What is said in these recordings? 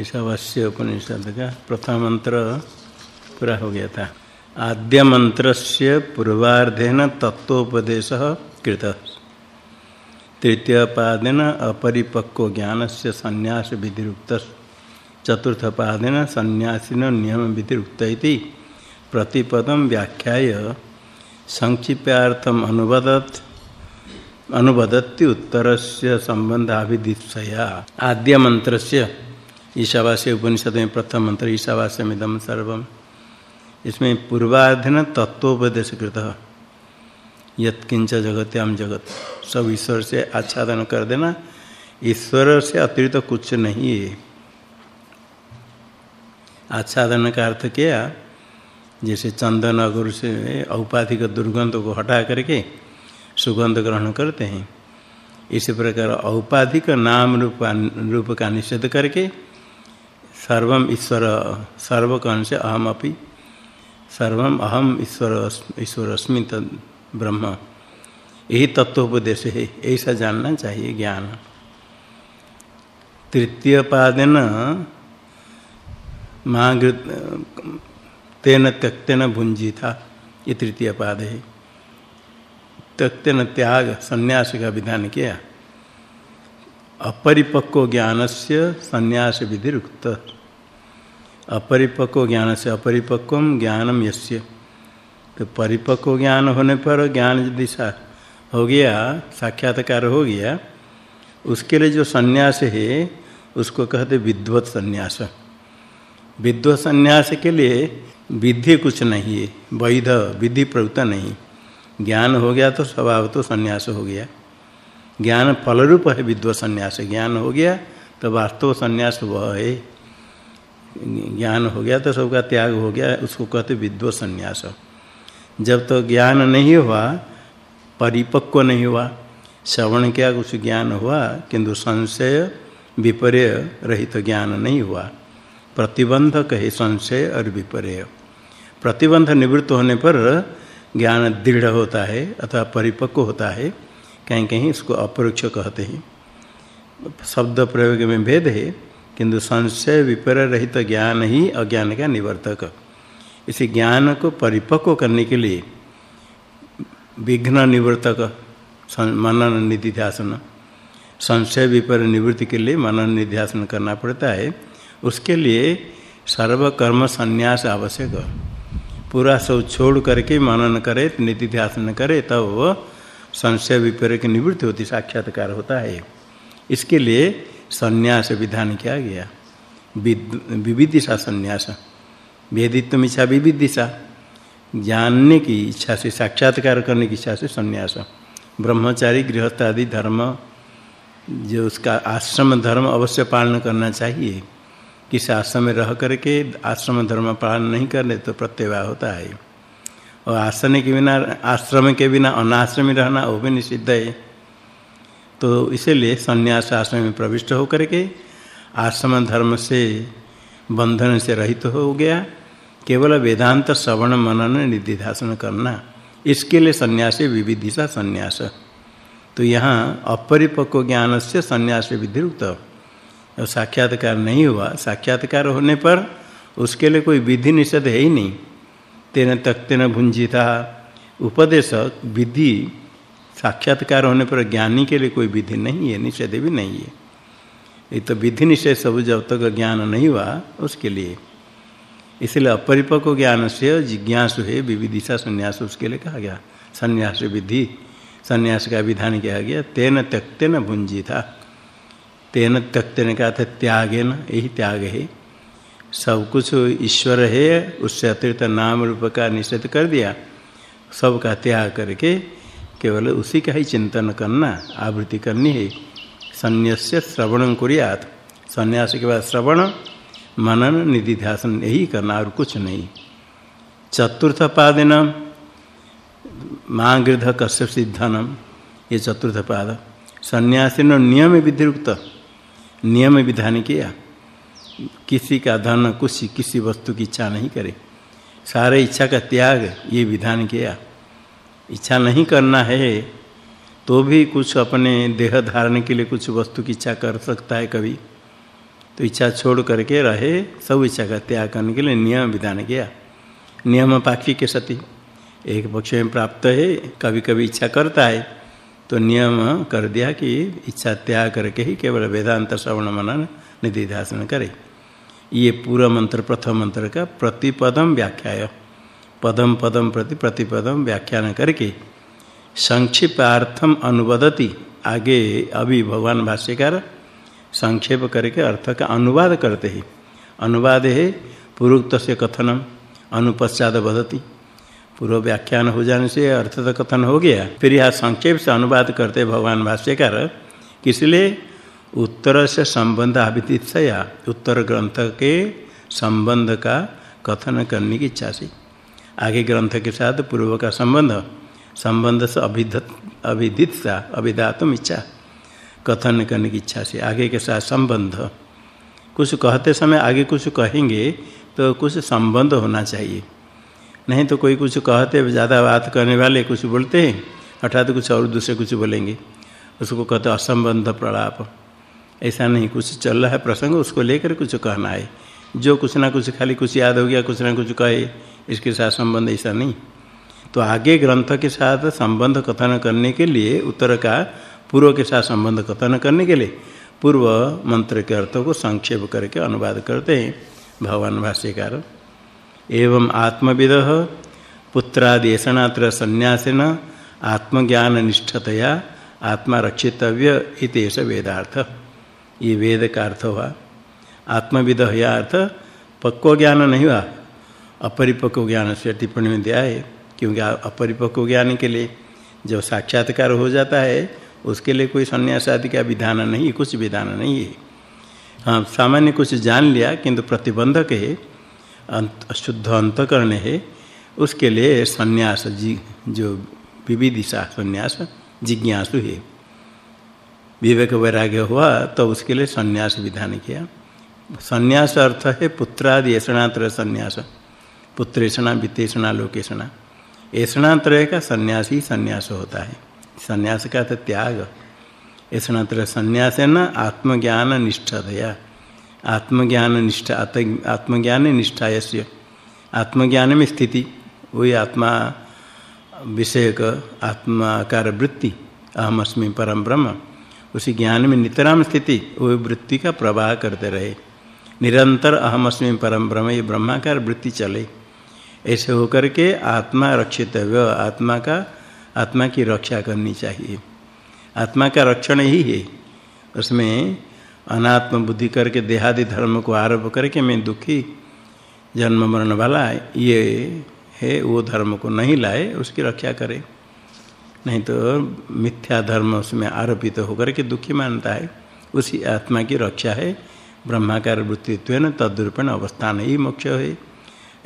ईशावास्य उपनिषद का प्रथम मंत्र पूरा हो गया था। आद्य मंत्र से पूर्वार्धेन तत्वोपदेश कृत। तृतीय पादेन अपरिपक्व ज्ञान से संन्यास विधिरुक्त चतुर्थ पादेन संन्यासीन नियम विधिरुक्त प्रतिपदम व्याख्याय संक्षिप्यार्थम अनुवदत। अनुवदति उत्तर से संबंधाभिदिशया आद्य मंत्र से ईशावास्य उपनिषद में प्रथम मंत्र ईशावास्य मिदम सर्वम। इसमें पूर्वार्धन तत्वोपदेश कृत। यत्किंच जगत्याम जगत। सब ईश्वर से आच्छादन कर देना। ईश्वर से अतिरिक्त तो कुछ नहीं। है आच्छादन का अर्थ क्या, जैसे चंदन अगुर से औपाधिक दुर्गंध को हटा करके सुगंध ग्रहण करते हैं। इसी प्रकार औपाधिक नाम रूप रूप का निषेध करके सर्वम ईश्वर सर्व कौन से अहम अपि सर्वम अहम ईश्वर ईश्वर अस्मि तद ब्रह्म। यही तत्वोपदेश है, ऐसा जानना चाहिए ज्ञान। तृतीय पादेन महागृत तेन त्यक्तेन भुंजी था ये तृतीय पाद है। त्यक्तेन त्याग संन्यास का विधान किया। अपरिपक्व ज्ञान से संन्यास विधि रुक्त अपरिपक्व ज्ञान से अपरिपक्व ज्ञानम यस्य। तो परिपक्व ज्ञान होने पर ज्ञान दिशा हो गया, साक्षात्कार हो गया, उसके लिए जो सन्यास है, उसको कहते विद्वत सन्यास। विद्वत सन्यास के लिए विधि कुछ नहीं है, वैध, विधि प्रवृत्त नहीं। ज्ञान हो गया तो स्वभाव तो सन्यास हो गया। ज्ञान फल रूप है विद्वत सन्यास। ज्ञान हो गया तो वास्तव सन्यास वह है। ज्ञान हो गया तो सबका त्याग हो गया, उसको कहते विद्व संन्यास। जब तो ज्ञान नहीं हुआ, परिपक्व नहीं हुआ, श्रवण किया, कुछ ज्ञान हुआ, किंतु संशय विपर्य रहित तो ज्ञान नहीं हुआ। प्रतिबंध कहे संशय और विपर्य। प्रतिबंध निवृत्त होने पर ज्ञान दृढ़ होता है अथवा परिपक्व होता है कहीं कहीं इसको अपरोक्ष कहते हैं। शब्द प्रयोग में भेद है किंतु संशय विपर रहित तो ज्ञान ही अज्ञान का निवर्तक। इसी ज्ञान को परिपक्व करने के लिए विघ्न निवर्तक मनन निधिध्यासन, संशय विपर निवृत्ति के लिए मनन निध्यासन करना पड़ता है। उसके लिए सर्व कर्म संन्यास आवश्यक। पूरा सब छोड़ करके मनन करे, निधिध्यासन करे, तब तो वो संशय विपर की निवृत्ति होती, साक्षात्कार होता है। इसके लिए संन्यास विधान किया गया। विविदिशा संन्यास। वेदित्व इच्छा विविदिशा। जानने की इच्छा से, साक्षात्कार करने की इच्छा से संन्यास। ब्रह्मचारी गृहस्थ आदि धर्म, जो उसका आश्रम धर्म अवश्य पालन करना चाहिए। किसी आश्रम में रह करके आश्रम धर्म पालन नहीं करने तो प्रत्यवाह होता है। और आश्रम के बिना, आश्रम के बिना अनाश्रम रहना वो भी निषिद्ध है। तो इसीलिए संन्यास आश्रम में प्रविष्ट होकर के आश्रम धर्म से, बंधन से रहित तो हो गया। केवल वेदांत श्रवण मनन निधिध्यासन करना, इसके लिए सन्यासी विविधिशा संन्यास। तो यहाँ अपरिपक्व ज्ञान से संन्यास विधिरुक्त और साक्षात्कार नहीं हुआ। साक्षात्कार होने पर उसके लिए कोई विधि निषेध है ही नहीं। तेन तक तेन भुंजिता। उपदेश विधि साक्षात्कार होने पर ज्ञानी के लिए कोई विधि नहीं है निषेध भी नहीं है। ये तो विधि निषेध सब जब तक ज्ञान नहीं हुआ, उसके लिए। इसलिए अपरिपक्व ज्ञान से जिज्ञासु है विविदिशा संन्यास, उसके लिए कहा गया। संन्यास विधि, संन्यास का विधान किया गया। तेन त्यक्तेन भुंजी था तेन त्यक्तेन का था त्यागेन, यही त्याग है। सब कुछ ईश्वर है, उससे अतिरिक्त नाम रूप का निषेध कर दिया। सब का त्याग करके केवल उसी का ही चिंतन करना, आवृत्ति करनी है। संन्यास्य श्रवण कुरियात। संन्यास के बाद श्रवण, मनन, निधिध्यासन, यही करना और कुछ नहीं। चतुर्थ पादिन माँ गृध कश्यप सिद्धनम, ये चतुर्थ पाद सन्यासी ने नियम विधिरुक्त, नियम विधान किया। किसी का धन, कुछ, किसी वस्तु की इच्छा नहीं करे। सारे इच्छा का त्याग, ये विधान किया। इच्छा नहीं करना है तो भी कुछ अपने देह धारण के लिए कुछ वस्तु की इच्छा कर सकता है कभी। तो इच्छा छोड़ करके रहे, सब इच्छा का त्याग करने के लिए नियम विधान किया। नियम पाक्षी के सती। एक पक्ष में प्राप्त है कभी कभी इच्छा करता है तो नियम कर दिया कि इच्छा त्याग करके ही केवल वेदांत श्रवण मनन निधि ध्यान करे। ये पूरा मंत्र, प्रथम मंत्र का प्रतिपदम व्याख्याय। पदम पदम प्रति प्रतिपदम व्याख्यान करके संक्षिप्तार्थम अनुवदति। आगे अभी भगवान भाष्यकार संक्षेप करके अर्थ का अनुवाद करते हैं। अनुवाद है पूर्वोक्त से कथनम अनुपश्चात वदति। पूर्व व्याख्यान हो जाने से अर्थ तो कथन हो गया। फिर यह संक्षेप से अनुवाद करते भगवान भाष्यकार किसलिए उत्तर से संबंध अभिदित्सया, उत्तर ग्रंथ के संबंध का कथन करने की इच्छा से। आगे ग्रंथ के साथ पूर्व का संबंध। संबंध से अभिधत अभिदित्सा अभिधातुम इच्छा। कथन करने की इच्छा से आगे के साथ संबंध। कुछ कहते समय आगे कुछ कहेंगे तो कुछ संबंध होना चाहिए। नहीं तो कोई कुछ कहते, ज़्यादा बात करने वाले कुछ बोलते हैं अर्थात कुछ और दूसरे कुछ बोलेंगे। उसको कहते असंबंध प्रलाप। ऐसा नहीं, कुछ चल रहा है प्रसंग, उसको लेकर कुछ कहना है। जो कुछ ना कुछ खाली कुछ याद हो गया, कुछ ना कुछ कहे इसके साथ संबंध ऐसा नहीं। तो आगे ग्रंथ के साथ संबंध कथन करने के लिए, उत्तर का पूर्व के साथ संबंध कथन करने के लिए, पूर्व मंत्र के अर्थों को संक्षेप करके अनुवाद करते हैं भगवान भाष्यकार। एवं आत्मविद पुत्रादेशनात्र संन्यासेन आत्मज्ञान निष्ठतया आत्मा रक्षितव्य इतेश वेदार्थ। ये वेद का अर्थ हुआ। आत्मविद या अर्थ पक्व ज्ञान नहीं हुआ। अपरिपक्व ज्ञान से टिप्पणी में दिया है, क्योंकि अपरिपक्व ज्ञान के लिए जब साक्षात्कार हो जाता है, उसके लिए कोई संन्यास आदि का विधान नहीं, कुछ विधान नहीं है। हाँ सामान्य कुछ जान लिया, किंतु प्रतिबंधक है शुद्ध अंतकरण है, उसके लिए संन्यास, जी, जो विविदिशा संन्यास, जिज्ञासु है। विवेक वैराग्य हुआ तो उसके लिए संन्यास विधान किया। संन्यास अर्थ है पुत्रादि, ऐसणात्र संन्यास। पुत्रेषणा, वित्तेषणा, लोकेषणा। ऐसणात्रय का संन्यास संन्यास होता है। संन्यास का तो त्याग। ऐसणात्र संन्यास है न, आत्मज्ञान निष्ठतया। आत्मज्ञान निष्ठा आत्मज्ञान निष्ठा यस्य आत्मज्ञान में स्थिति, वही आत्मा विषयक, आत्माकार वृत्ति, अहम अस्मि परम ब्रह्म। उसी ज्ञान में नितराम स्थिति वो वृत्ति का प्रवाह करते रहे। निरंतर अहम अस्मि परम ब्रह्म, ये ब्रह्माकार वृत्ति चले। ऐसे होकर के आत्मा रक्षित आत्मा का, आत्मा की रक्षा करनी चाहिए। आत्मा का रक्षण ही है। उसमें अनात्म बुद्धि करके, देहादि धर्म को आरोप करके मैं दुखी, जन्म मरण वाला, ये है, वो धर्म को नहीं लाए, उसकी रक्षा करे। नहीं तो मिथ्या धर्म उसमें आरोपित तो होकर के दुखी मानता है। उसी आत्मा की रक्षा है। ब्रह्माकार वृत्तित्व तद्रूपण अवस्थान ही मोक्ष है।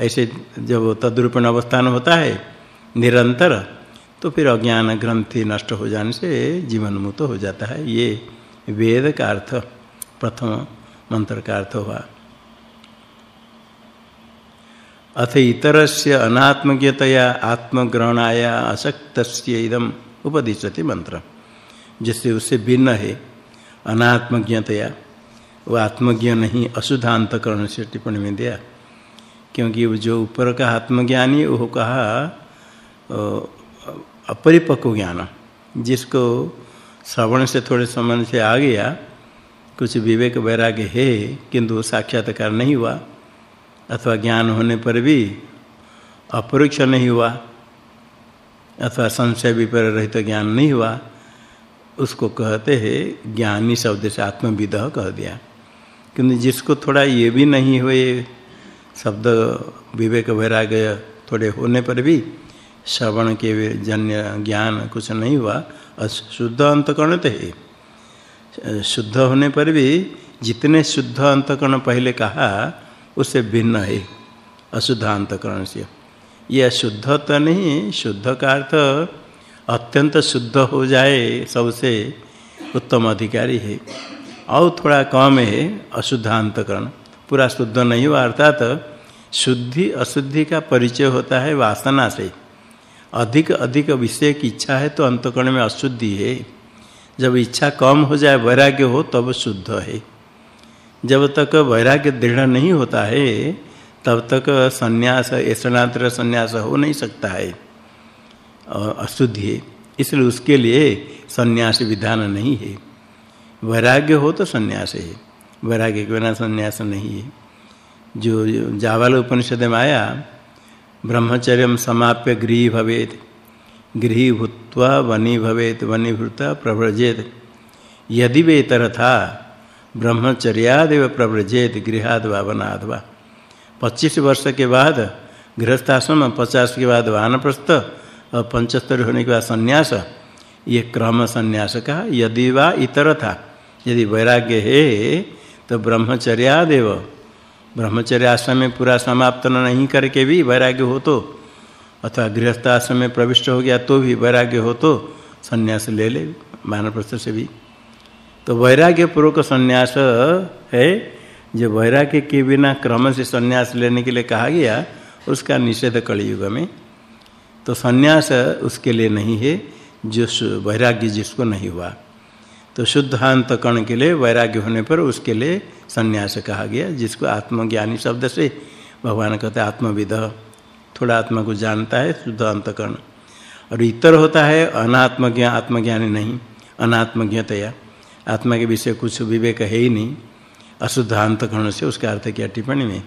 ऐसे जब तद्रूपण अवस्थान होता है, निरंतर तो फिर अज्ञान ग्रंथि नष्ट हो जाने से जीवन मुक्त हो जाता है। ये वेद का अर्थ, प्रथम मंत्र का अर्थ हुआ। अथ इतरस्य अनात्मज्ञतया आत्मग्रहणाय अशक्तस्य इदम उपदिशति मंत्र। जिससे उससे भिन्न है, अनात्मज्ञतया। वो आत्मज्ञ नहीं अशुद्धांतकरण से टिप्पणी में दिया। क्योंकि जो ऊपर का आत्मज्ञानी, वो कहा अपरिपक्व ज्ञान। जिसको श्रवण से थोड़े समय से आ गया, कुछ विवेक वैराग्य है, किंतु साक्षात्कार नहीं हुआ, अथवा ज्ञान होने पर भी अपरोक्ष नहीं हुआ, अथवा संशय विपर रहित तो ज्ञान नहीं हुआ, उसको कहते हैं ज्ञानी शब्द से आत्मविद कह दिया। किंतु जिसको थोड़ा ये भी नहीं हुए शब्द विवेक वैराग्य थोड़े होने पर भी श्रवण के जन्य ज्ञान कुछ नहीं हुआ। अशुद्ध अंतकरण तो है। शुद्ध होने पर भी जितने शुद्ध अंतकरण पहले कहा उससे भिन्न है, अशुद्ध अंतकरण से। यह शुद्ध तो नहीं, शुद्ध का अर्थ अत्यंत शुद्ध हो जाए सबसे उत्तम अधिकारी है। और थोड़ा कम है अशुद्ध अंतकरण। पूरा शुद्ध नहीं हुआ, अर्थात शुद्धि अशुद्धि का परिचय होता है वासना से। अधिक अधिक विषय की इच्छा है तो अंतकरण में अशुद्धि है। जब इच्छा कम हो जाए, वैराग्य हो, तब शुद्ध है। जब तक वैराग्य दृढ़ नहीं होता है, तब तक संन्यास ऐसनात्र संन्यास हो नहीं सकता है अशुद्धि है। इसलिए उसके लिए संन्यास विधान नहीं है। वैराग्य हो तो संन्यास है। वैराग्य के बिना संन्यास नहीं है। जो जावाल उपनिषद में आया ब्रह्मचर्यम समाप्य गृह भवेत। गृह भूत्वा वनी भवेत, वनी भूता प्रव्रजेत। यदि वे था ब्रह्मचर्यादेव प्रव्रजेत, गृहाद वनाद वा। पच्चीस वर्ष के बाद, गृहस्थाश्रम, पचास के बाद वानप्रस्थ और पंचस्तर होने के बाद संन्यास, ये क्रम संन्यास का यदि वा इतर था यदि वैराग्य है तो ब्रह्मचर्यादेव। ब्रह्मचर्य आश्रम में पूरा समाप्त नहीं करके भी वैराग्य हो तो अथवा गृहस्थ आश्रम में प्रविष्ट हो गया तो भी वैराग्य हो तो संन्यास ले ले वानप्रस्थ से भी। तो वैराग्य पूर्वक संन्यास है, जो वैराग्य के बिना क्रम से संन्यास लेने के लिए कहा गया, उसका निषेध कलयुग में। तो संन्यास उसके लिए नहीं है, जो वैराग्य जिसको नहीं हुआ। तो शुद्धांत कण के लिए, वैराग्य होने पर उसके लिए संन्यास कहा गया, जिसको आत्मज्ञानी शब्द से भगवान कहते आत्मविद। थोड़ा आत्मा को जानता है शुद्ध अंतकरण और इतर होता है, अनात्मज्ञ, आत्मज्ञानी नहीं, अनात्मज्ञतया। आत्मा के विषय कुछ विवेक है ही नहीं अशुद्ध अंतकरण से उसका अर्थ किया टिप्पणी में।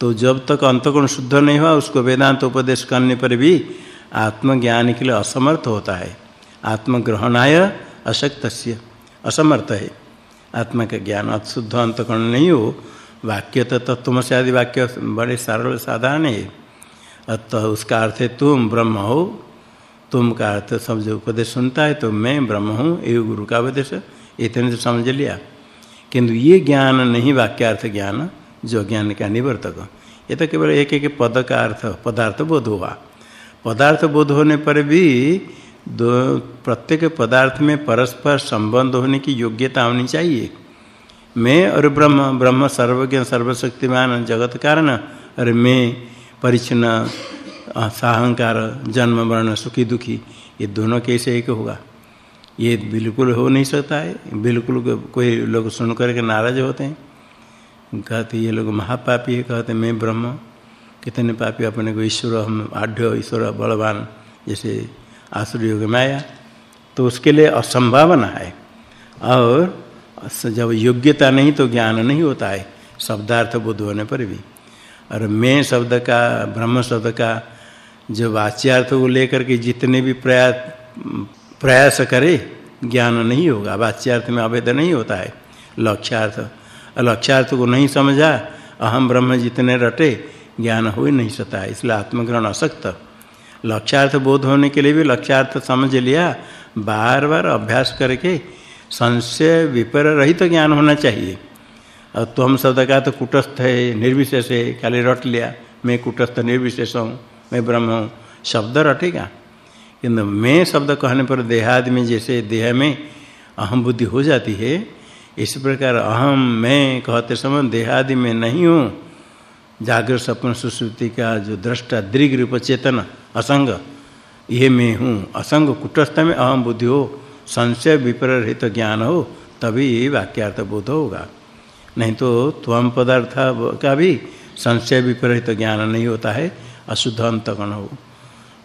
तो जब तक अंतकरण शुद्ध नहीं हुआ, उसको वेदांत उपदेश करने पर भी आत्मज्ञान के लिए असमर्थ होता है। आत्मग्रहणाय अशक्तस्य, असमर्थ है। आत्मा का ज्ञान अशुद्ध अंतकरण नहीं हो, वाक्य तो तत्व से आदि वाक्य बड़े सरल साधारण है। तो उसका अर्थ है, तुम ब्रह्म हो। तुम का अर्थ सब जो उपदेश सुनता है तो मैं ब्रह्म हूँ, ये गुरु का उपदेश इतने तो समझ लिया। किंतु ये ज्ञान नहीं, वाक्यार्थ ज्ञान, जो ज्ञान का निवर्तक। ये तो केवल एक एक पद का अर्थ, पदार्थ बोध हुआ। पदार्थ बोध होने पर भी दो प्रत्येक पदार्थ में परस्पर संबंध होने की योग्यता होनी चाहिए। मैं और ब्रह्म ब्रह्म सर्वज्ञ, सर्वशक्तिमान, जगत कारण, और मैं परिचिन साहंकार जन्म, मरण, सुखी, दुखी, ये दोनों कैसे एक होगा? ये बिल्कुल हो नहीं सकता है। बिल्कुल कोई लोग सुन करके नाराज़ होते हैं। कहते ये लोग महापापी है। कहते मैं ब्रह्म, कितने पापी अपने को ईश्वर, हम आढ़ ईश्वर, बलवान, जैसे आसुर योग में आया तो उसके लिए असंभावना है। और जब योग्यता नहीं तो ज्ञान नहीं होता है, शब्दार्थ बुद्ध होने पर भी। और मैं शब्द का, ब्रह्म शब्द का जो वाच्यार्थ को लेकर के जितने भी प्रयास प्रयास करे, ज्ञान नहीं होगा। वाच्यार्थ में अभेद नहीं होता है। लक्ष्यार्थ लक्ष्यार्थ को नहीं समझा अहम ब्रह्म जितने रटे, ज्ञान हो ही नहीं सकता। इसलिए आत्मग्रहण असक्त। लक्ष्यार्थ बोध होने के लिए भी लक्ष्यार्थ समझ लिया, बार-बार अभ्यास करके संशय विपर रहित तो ज्ञान होना चाहिए। और तुम शब्द का तो कुटस्थ है, निर्विशेष है, खाली रट लिया। मैं कुटस्थ, निर्विशेष हूँ, मैं ब्रह्म हूँ। शब्द रटेगा। किंतु मैं शब्द कहने पर देहादि में, जैसे देह में अहम बुद्धि हो जाती है, इस प्रकार अहम मैं कहते समय देहादि में नहीं हूँ। जागृत सपन सुश्रुति का जो दृष्टा दृग रूप चेतन असंग। ये मैं हूँ। असंग कुटस्थ में अहम बुद्धि हो। संशय विपरीत ज्ञान हो। तभी वाक्यार्थ बोध होगा। नहीं तो त्वम पदार्थ का भी संशय विपरीत ज्ञान नहीं होता है। अशुद्ध अंतगण हो।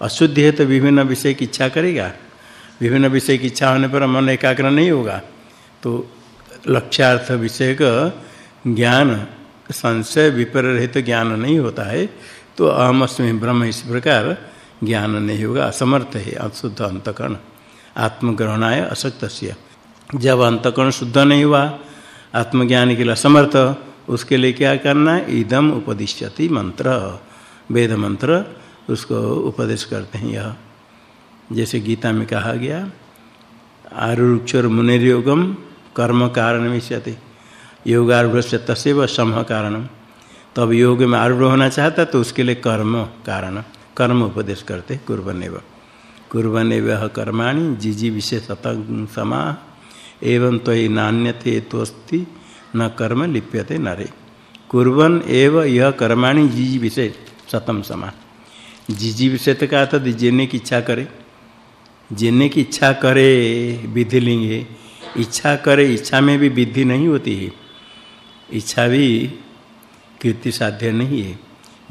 अशुद्ध है तो विभिन्न विषय की इच्छा करेगा। विभिन्न विषय की इच्छा होने पर मन एकाग्र नहीं होगा। तो लक्ष्यार्थ विषय का ज्ञान, संशय विपरीत ज्ञान नहीं होता है। तो अहम अस्मि ब्रह्म इस प्रकार ज्ञान नहीं होगा, असमर्थ है अशुद्ध अंतकरण। आत्मग्रहणाय अशक्तस्य जब अंतकरण शुद्ध नहीं हुआ, आत्मज्ञान के लिए असमर्थ, उसके लिए क्या करना इदम उपदिश्यति मंत्र। वेद मंत्र, उसको उपदेश करते हैं यह। जैसे गीता में कहा गया आरुक्षर मुनिर्योगम कर्म कारण विषयते योगारूढ़ तसेव सम कारणम तब योग में आरूढ़ होना चाहता तो उसके लिए कर्म कारण। कर्म उपदेश करते कुर्वनेव कुर्वनेव कर्माणि जिजि विशेषत समा, एवं त्वयि नान्यते तोस्ति न कर्म लिप्यते नरे। कुर्वन एव यह कर्माणि जिजि विशेष सतम समा। जीजी विषय का था जीने की इच्छा करे। जीने की इच्छा करे, विधि लिंगे। इच्छा करे, इच्छा में भी विधि नहीं होती है। इच्छा भी कीर्ति साध्य नहीं है।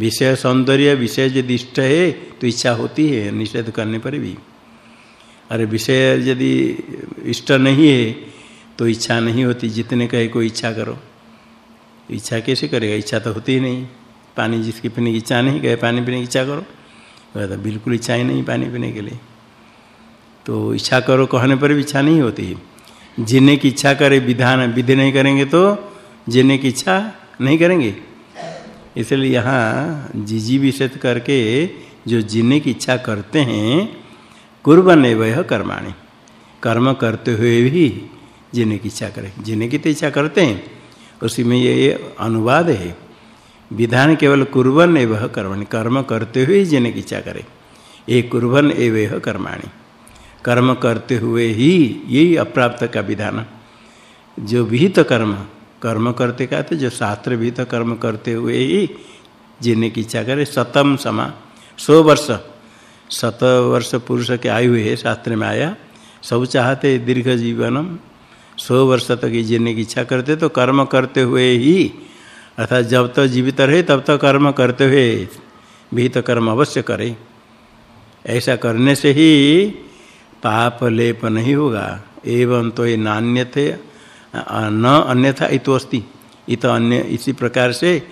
विषय सौंदर्य, विषय यदि इष्ट है तो इच्छा होती है, निषेध करने पर भी। अरे विषय यदि इष्ट नहीं है तो इच्छा नहीं होती, जितने कहे कोई इच्छा करो। इच्छा कैसे करेगा? इच्छा तो होती ही नहीं। पानी जिसकी पीने की इच्छा नहीं, कहे पानी पीने की इच्छा करो। तो बिल्कुल इच्छा ही नहीं पानी पीने के लिए। तो इच्छा करो कहने पर भी इच्छा नहीं होती। जीने की इच्छा करे, विधान, विधि नहीं करेंगे तो जीने की इच्छा नहीं करेंगे। इसलिए यहाँ जीजी विषेद करके जो जीने की इच्छा करते हैं, कुर्बन वह कर्माणि। कर्म करते हुए भी जीने की इच्छा करें। जीने की तो इच्छा करते हैं, उसी में ये अनुवाद है। विधान केवल कुर्बन एवं कर्मणि, कर्म करते हुए जीने की इच्छा करें। एक कुर्बन एवं कर्माणि। कर्म करते हुए ही यही अप्राप्त का विधान। जो विहित कर्म कर्म करते का तो जो शास्त्र भी तो कर्म करते हुए ही जीने की इच्छा करे। सतम समा, सौ वर्ष शत वर्ष पुरुष के आयु है, शास्त्र में आया। सब चाहते दीर्घ जीवनम, सौ वर्ष तक जीने की इच्छा करते तो कर्म करते हुए ही, अर्थात जब तक तो जीवित रहे, तब तक तो कर्म करते हुए भी तो कर्म अवश्य करे। ऐसा करने से ही पाप लेप नहीं होगा। एवं तो ये नान्य थे न अन्यथा इतो अस्ति। इत अन्य, इसी प्रकार से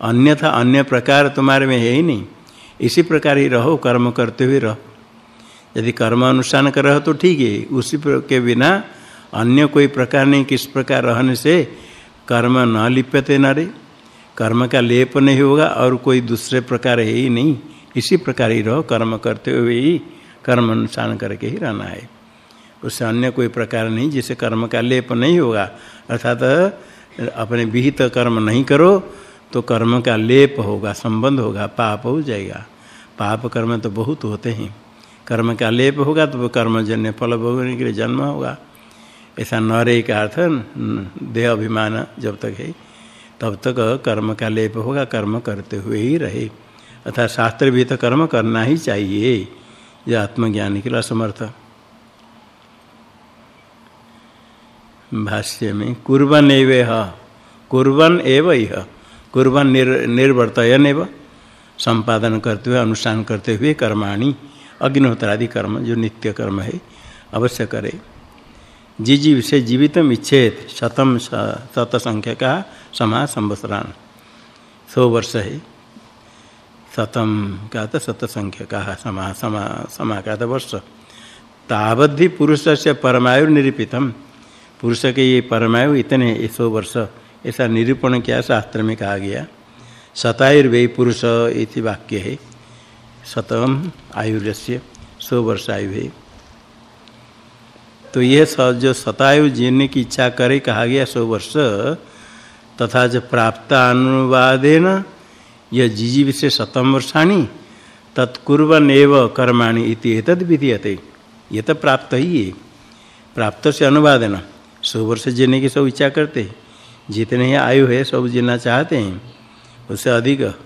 अन्यथा अन्य प्रकार तुम्हारे में है ही नहीं। इसी प्रकार ही रहो, कर्म करते हुए रहो। यदि कर्म अनुष्ठान कर रहो तो ठीक है, उसी के बिना अन्य कोई प्रकार नहीं, किस प्रकार रहने से कर्म न लिप्यते न रे। कर्म का लेप नहीं होगा और कोई दूसरे प्रकार है ही नहीं। इसी प्रकार ही रहो, कर्म करते हुए ही कर्म अनुष्ठान करके ही रहना है। उससे अन्य कोई प्रकार नहीं, जिसे कर्म का लेप नहीं होगा। अर्थात, अपने विहित कर्म नहीं करो तो कर्म का लेप होगा, संबंध होगा, पाप हो जाएगा। पाप कर्म तो बहुत होते हैं। कर्म का लेप होगा तो कर्मजन्य फल भोगने के लिए जन्म होगा। ऐसा न नरे का अर्थ, देह अभिमान जब तक है, तब तक कर्म का लेप होगा, कर्म करते हुए ही रहे। अर्थात शास्त्र भी तो कर्म करना ही चाहिए, यह आत्मज्ञानी के लिए असमर्थ भाष्य में कुर्बन एव कुर्बन एव यह कुर्बन निर, निर्वर्तयन एव संपादन करते हुए अनुष्ठान करते हुए कर्माणि अग्निहोत्र आदि कर्म जो नित्य कर्म है अवश्य करे। जी जी विषय जीवितम इच्छेत शतम शत संख्या का समा संवत्सरान सौ वर्ष है। शतम का तो शत संख्या का समा समा समा का तो वर्ष। तावद्धि पुरुष से परमायु निरूपितम पुरुष के ये परमायु इतने सौ वर्ष, ऐसा निरूपण किया, शास्त्र में कहा गया। शतायुर्वे पुरुष इति वाक्य है। शतम आयुर्यस्य, सौ वर्ष आयु है। तो यह जो शतायु जीने की इच्छा करे कहा गया, सौ वर्ष, तथा जो प्राप्त अनुवादेन यह जीजीव से शतम वर्षाणी तत्कुर्वन एव कर्माणि इति विधीयते। ये तो प्राप्त ही है प्राप्त से अनुवादेन। सौ वर्ष जीने की सब इच्छा करते हैं। जितने ही आयु है, सब जीना चाहते हैं। उससे अधिक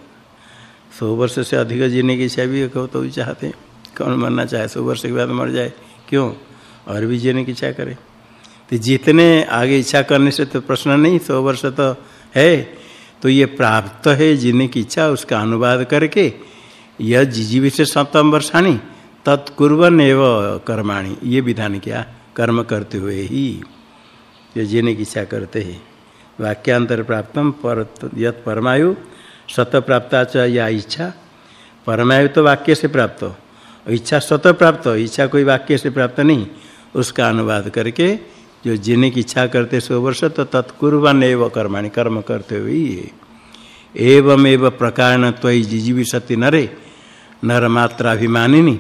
सौ वर्ष से अधिक जीने की इच्छा भी कहो तो भी चाहते हैं। कौन मरना चाहे सौ वर्ष के बाद मर जाए। क्यों? और भी जीने की इच्छा करे। तो जितने आगे इच्छा करने से तो प्रश्न नहीं सौ वर्ष तो है। तो ये प्राप्त है जीने की इच्छा, उसका अनुवाद करके। यह जिजीवी से सप्तम वर्षाणी तत्कुर्वन एव कर्माणी, ये विधान किया। कर्म करते हुए ही। ये जीने की इच्छा करते हैं। वाक्यांतर प्राप्तम पर यत परमायु, सत प्राप्ता या इच्छा। परमायु तो वाक्य से प्राप्त इच्छा सत प्राप्त इच्छा कोई वाक्य से प्राप्त नहीं। उसका अनुवाद करके जो जीने की इच्छा करते सौ वर्ष तो तत्कुर्वन एव कर्माणि, कर्म करते हुए ही एवमेव प्रकारण त्वयि जिजीविशति नरे, नर मात्राभिमानिनी,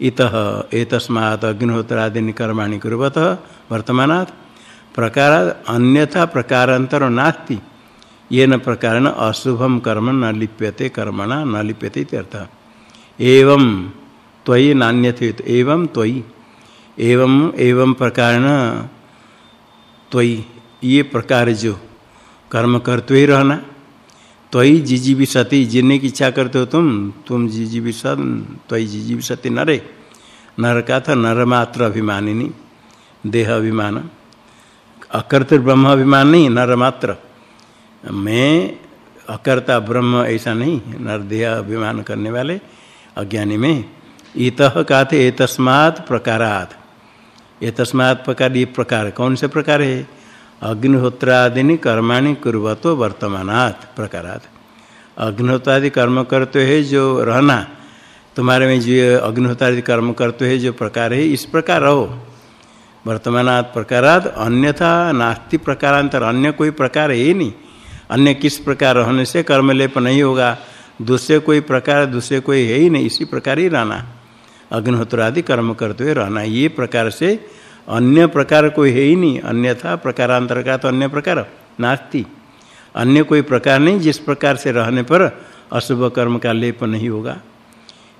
इतः एतस्मात् अग्निहोत्रादीनि कर्माणि कुर्वतः वर्तमानात् प्रकार अन्यथा प्रकारांतर नास्ति। येन प्रकारेण अशुभम कर्म न लिप्यते, कर्मणा न लिप्यते इत्यर्थ एवं त्वयि नान्यथे, एवं त्वयि। एवं एवं प्रकारेण त्वयि, ये प्रकार जो कर्म करते ही रहना। त्वयि जिजीवी सती जीने की इच्छा करते हो तुम तुम जिजीवी सत त्वयि जिजीवी सती नरे। नर का था नर अभिमानिनी, देह अभिमान। अकर्तृ ब्रह्म अभिमान नहीं, नर मात्र। मैं अकर्ता ब्रह्म ऐसा नहीं नरदेह अभिमान करने वाले अज्ञानी में। इतः कहते एतस्मात् प्रकारात्। एतस्मात् प्रकार, ये प्रकार कौन से प्रकार है? अग्निहोत्रादिनी कर्माणि कुर्वतो वर्तमानात्, प्रकारात्। अग्निहोत्रादि कर्म करते हैं जो रहना। तुम्हारे में जो अग्निहोत्रादि कर्म करते हैं जो प्रकार है, इस प्रकार रहो। वर्तमानात् प्रकारात् अन्यथा नास्ति प्रकारांतर अन्य कोई प्रकार है ही नहीं। अन्य किस प्रकार रहने से कर्म लेप नहीं होगा? दूसरे कोई प्रकार, दूसरे कोई है ही नहीं, इसी प्रकार ही रहना। अग्निहोत्र आदि कर्म करते हुए रहना, ये प्रकार से अन्य प्रकार कोई है ही नहीं। अन्यथा प्रकारांतर का तो अन्य प्रकार नास्ति। अन्य कोई प्रकार नहीं, जिस प्रकार से रहने पर अशुभ कर्म का लेप नहीं होगा।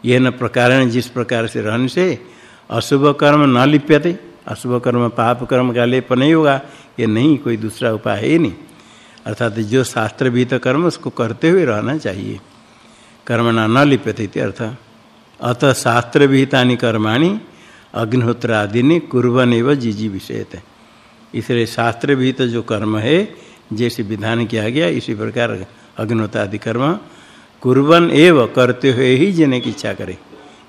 यह न प्रकार जिस प्रकार से रहने से अशुभ कर्म न लिप्यते। अशुभ कर्म, पाप कर्म का लेप नहीं होगा। ये नहीं, कोई दूसरा उपाय है नहीं। अर्थात जो शास्त्र विहित कर्म, उसको करते हुए रहना चाहिए। कर्मणा न लिप्यते अर्थ। अतः शास्त्र विहितानि कर्माणि अग्निहोत्र आदि ने कुर्बन एवं जीजी विषयत इसलिए शास्त्र विहित जो कर्म है, जैसे विधान किया गया, इसी प्रकार अग्निहोत्र आदि कर्म कुर्बन एव करते हुए ही जीने की इच्छा करे।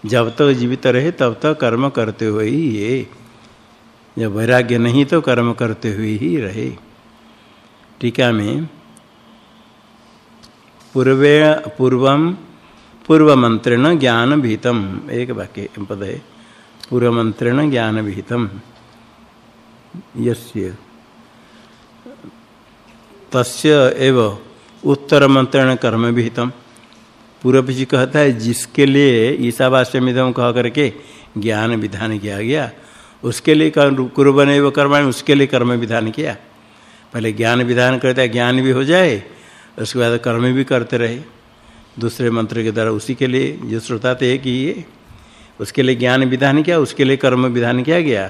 जब तक तो जीवित रहे, तब तक तो कर्म करते हुए ही ये जब वैराग्य नहीं तो कर्म करते हुए ही रहे। टीका में, पूर्वे पूर्वम पूर्व मंत्रेण ज्ञान भीतम एक वाक्य, पद है। पूर्व मंत्रेण ज्ञान भीतम यस्य, तस्य एव उत्तर मंत्रेण कर्म भीतम पूर्व जी कहता है, जिसके लिए ईशावास्य मिदम कह करके ज्ञान विधान किया गया उसके लिए कुर्बन एव कर्म उसके लिए कर्म विधान किया। पहले ज्ञान विधान करता है, ज्ञान भी हो जाए, उसके बाद कर्म भी करते रहे। दूसरे मंत्र के द्वारा उसी के लिए, जो श्रोता थे कि ये उसके लिए ज्ञान विधान किया, उसके लिए कर्म विधान किया गया।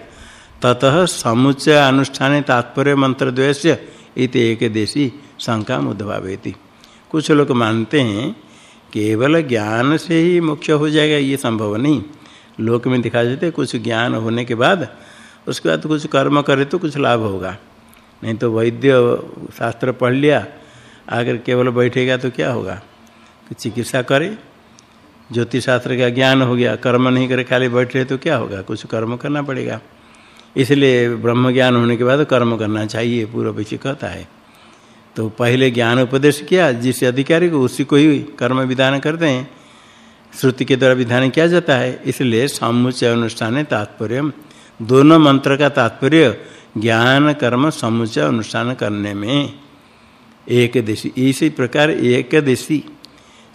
ततः समुच्चय अनुष्ठान तात्पर्य मंत्र द्वयस्य इत एक देशी शंका उद्भावेति कुछ लोग मानते हैं, केवल ज्ञान से ही मोक्ष हो जाएगा, ये संभव नहीं। लोक में दिखा देते, कुछ ज्ञान होने के बाद उसके बाद कुछ कर्म करे तो कुछ लाभ होगा। नहीं तो वैद्य शास्त्र पढ़ लिया, आकर केवल बैठेगा तो क्या होगा? कि चिकित्सा करे, ज्योतिष शास्त्र का ज्ञान हो गया, कर्म नहीं करे, खाली बैठ रहे तो क्या होगा? कुछ कर्म करना पड़ेगा। इसलिए ब्रह्म ज्ञान होने के बाद कर्म करना चाहिए, पूर्व पीछे कहता है। तो पहले ज्ञान उपदेश किया, जिस अधिकारी को उसी को ही कर्म विधान करते हैं श्रुति के द्वारा विधान किया जाता है। इसलिए समुच्चय अनुष्ठान तात्पर्य, दोनों मंत्र का तात्पर्य, ज्ञान, कर्म समुच्चय अनुष्ठान करने में। एक देशी, इसी प्रकार एक देशी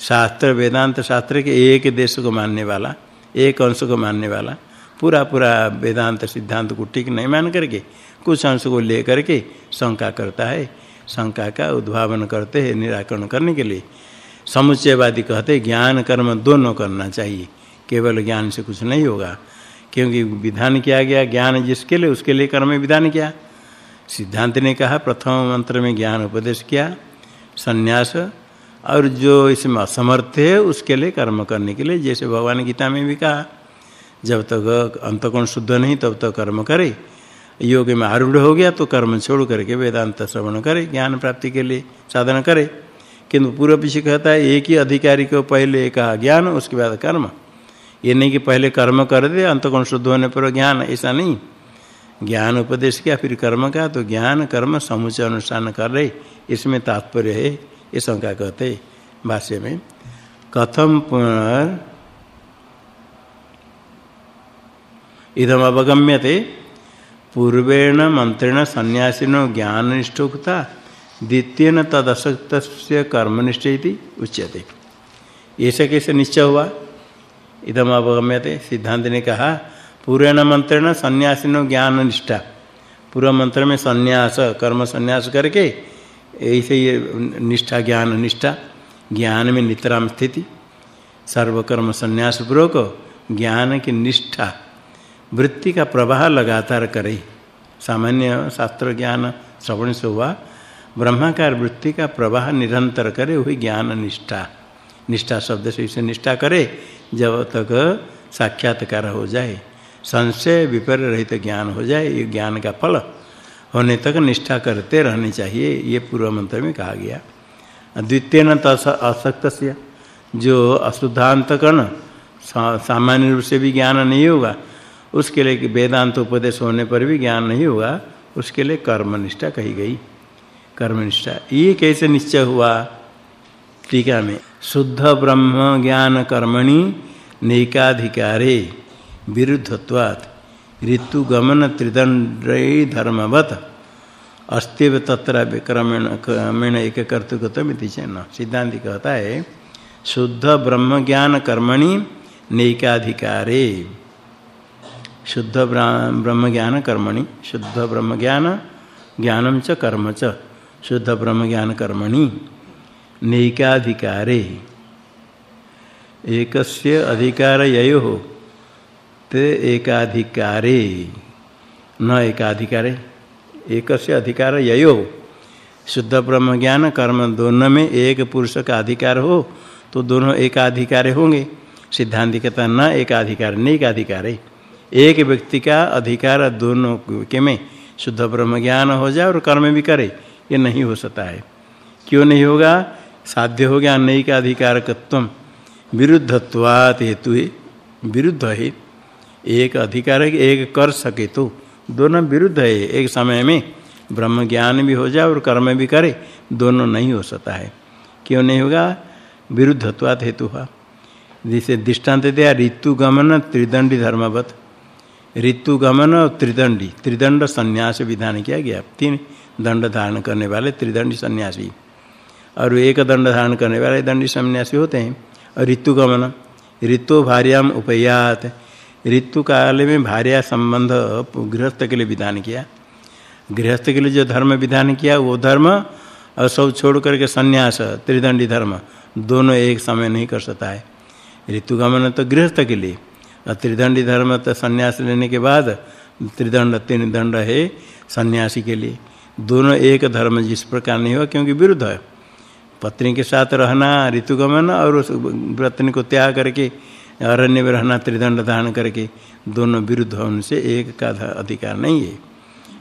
शास्त्र, वेदांत शास्त्र के एक देश को मानने वाला, एक अंश को मानने वाला, पूरा पूरा वेदांत सिद्धांत को ठीक नहीं मान करके, कुछ अंश को ले करके शंका करता है। शंका का उद्भावन करते हैं, निराकरण करने के लिए। समुच्चयवादी कहते ज्ञान कर्म दोनों करना चाहिए। केवल ज्ञान से कुछ नहीं होगा, क्योंकि विधान किया गया, ज्ञान जिसके लिए, उसके लिए कर्म विधान किया। सिद्धांत ने कहा, प्रथम मंत्र में ज्ञान उपदेश किया, संन्यास, और जो इसमें असमर्थ है, उसके लिए कर्म करने के लिए, जैसे भगवान गीता में भी कहा, जब तक अंतकोण शुद्ध नहीं, तब तक कर्म करे। योग में आरूढ़ हो गया तो कर्म छोड़ करके वेदांत श्रवण करे, ज्ञान प्राप्ति के लिए साधन करे। किंतु पूर्व पीछे कहता है, एक ही अधिकारी को पहले कहा ज्ञान, उसके बाद कर्म। ये नहीं कि पहले कर्म कर दे, अंतकोण शुद्ध होने पर ज्ञान, ऐसा नहीं। ज्ञान उपदेश किया, फिर कर्म का तो ज्ञान, कर्म समुचय अनुष्ठान कर रहे। इसमें तात्पर्य है, ये शंका कहते भाष्य में। कथम पुनर् इदम अवगम्यते। पूर्वेण मंत्रेण सन्यासिनो ज्ञान निष्ठोक्ता द्वितीय न तदशक्त कर्मनिष्ठ उच्यते। ऐसे कैसे निश्चय हुआ। इदम अवगम्यते। सिद्धांत ने कहा पूर्वेण मंत्रेण सन्यासिनो ज्ञान निष्ठा पूर्व मंत्र में सन्यास कर्म सन्यास करके, ऐसे ये निष्ठा, ज्ञान निष्ठा, ज्ञान में नितराम स्थिति। सर्वकर्म संन्यास पूर्वक ज्ञान की निष्ठा। वृत्ति का प्रवाह लगातार करे। सामान्य शास्त्र ज्ञान श्रवण से हुआ। ब्रह्माकार वृत्ति का प्रवाह निरंतर करे, वही ज्ञान निष्ठा। निष्ठा शब्द से इसे निष्ठा करे, जब तक साक्षात्कार हो जाए। संशय विपर रहित ज्ञान हो जाए, ये ज्ञान का फल होने तक निष्ठा करते रहनी चाहिए, ये पूर्व मंत्र में कहा गया। द्वितीय न असक्त से जो अशुद्धांत कर्ण सामान्य रूप से भी ज्ञान नहीं होगा, उसके लिए वेदांत उपदेश होने पर भी ज्ञान नहीं होगा, उसके लिए कर्मनिष्ठा कही गई। कर्मनिष्ठा। ये कैसे निश्चय हुआ? टीका में, शुद्ध ब्रह्म ज्ञान कर्मणि नैकाधिकारे विरुद्धत्वात्, ऋतु गमन त्रिदंडै धर्मवत, अस्तिव तत्र विक्रमण क्रमेण एक कर्तृकतमिति चेन सिद्धांत कहता है, शुद्ध ब्रह्म ज्ञान कर्मणि नैकाधिकारे। शुद्ध ब्रह्म ज्ञान कर्मणि, शुद्ध ब्रह्म ज्ञान, ज्ञानम च कर्म च। शुद्ध ब्रह्म ज्ञान कर्मणि नैकाधिकारे। एकस्य अधिकार ययो, ते एकाधिकारे। न एकाधिकारे, एकस्य अधिकार ययो। शुद्ध ब्रह्म ज्ञान कर्म दोनों में एक पुरुष का अधिकार हो तो दोनों एकाधिकार होंगे। सिद्धांत कहता न एकाधिकार नहीं एकाधिकार है एक व्यक्ति का अधिकार दोनों के में शुद्ध ब्रह्म ज्ञान हो जाए और कर्म भी करे। ये नहीं हो सकता है। क्यों नहीं होगा? साध्य हो गया नहीं का अधिकारकत्व विरुद्धत्वात हेतु विरुद्ध है। एक अधिकार है, एक कर सके तो। दोनों विरुद्ध है। एक समय में ब्रह्म ज्ञान भी हो जाए और कर्म भी करे, दोनों नहीं हो सकता है। क्यों नहीं होगा? विरुद्धत्वात हेतु हुआ। जिसे दृष्टांत दिया, ऋतु गमन त्रिदंडी धर्मवत। ऋतु गमन और त्रिदंडी। त्रिदंड संन्यास विधान किया गया। तीन दंड धारण करने वाले त्रिदंडी सन्यासी। और एक दंड धारण करने वाले दंडी सन्यासी होते हैं। और ऋतुगमन ऋतु भार्याम उपयात। ऋतु काल में भार्या संबंध गृहस्थ के लिए विधान किया। गृहस्थ के लिए जो धर्म विधान किया, वो धर्म और सब छोड़ करके सन्यास, त्रिदंडी धर्म, दोनों एक समय नहीं कर सकता है। ऋतु गमन तो गृहस्थ के लिए, और त्रिदंडी धर्म तो संन्यास लेने के बाद त्रिदंड, तीन दंड है सन्यासी के लिए। दोनों एक धर्म जिस प्रकार नहीं हुआ, क्योंकि विरुद्ध है। पत्नी के साथ रहना ऋतुगमन और उस पत्नी को त्याग करके, अरण्य में रहना, त्रिदंड धारण करके, दोनों विरुद्ध होने से एक का अधिकार नहीं है।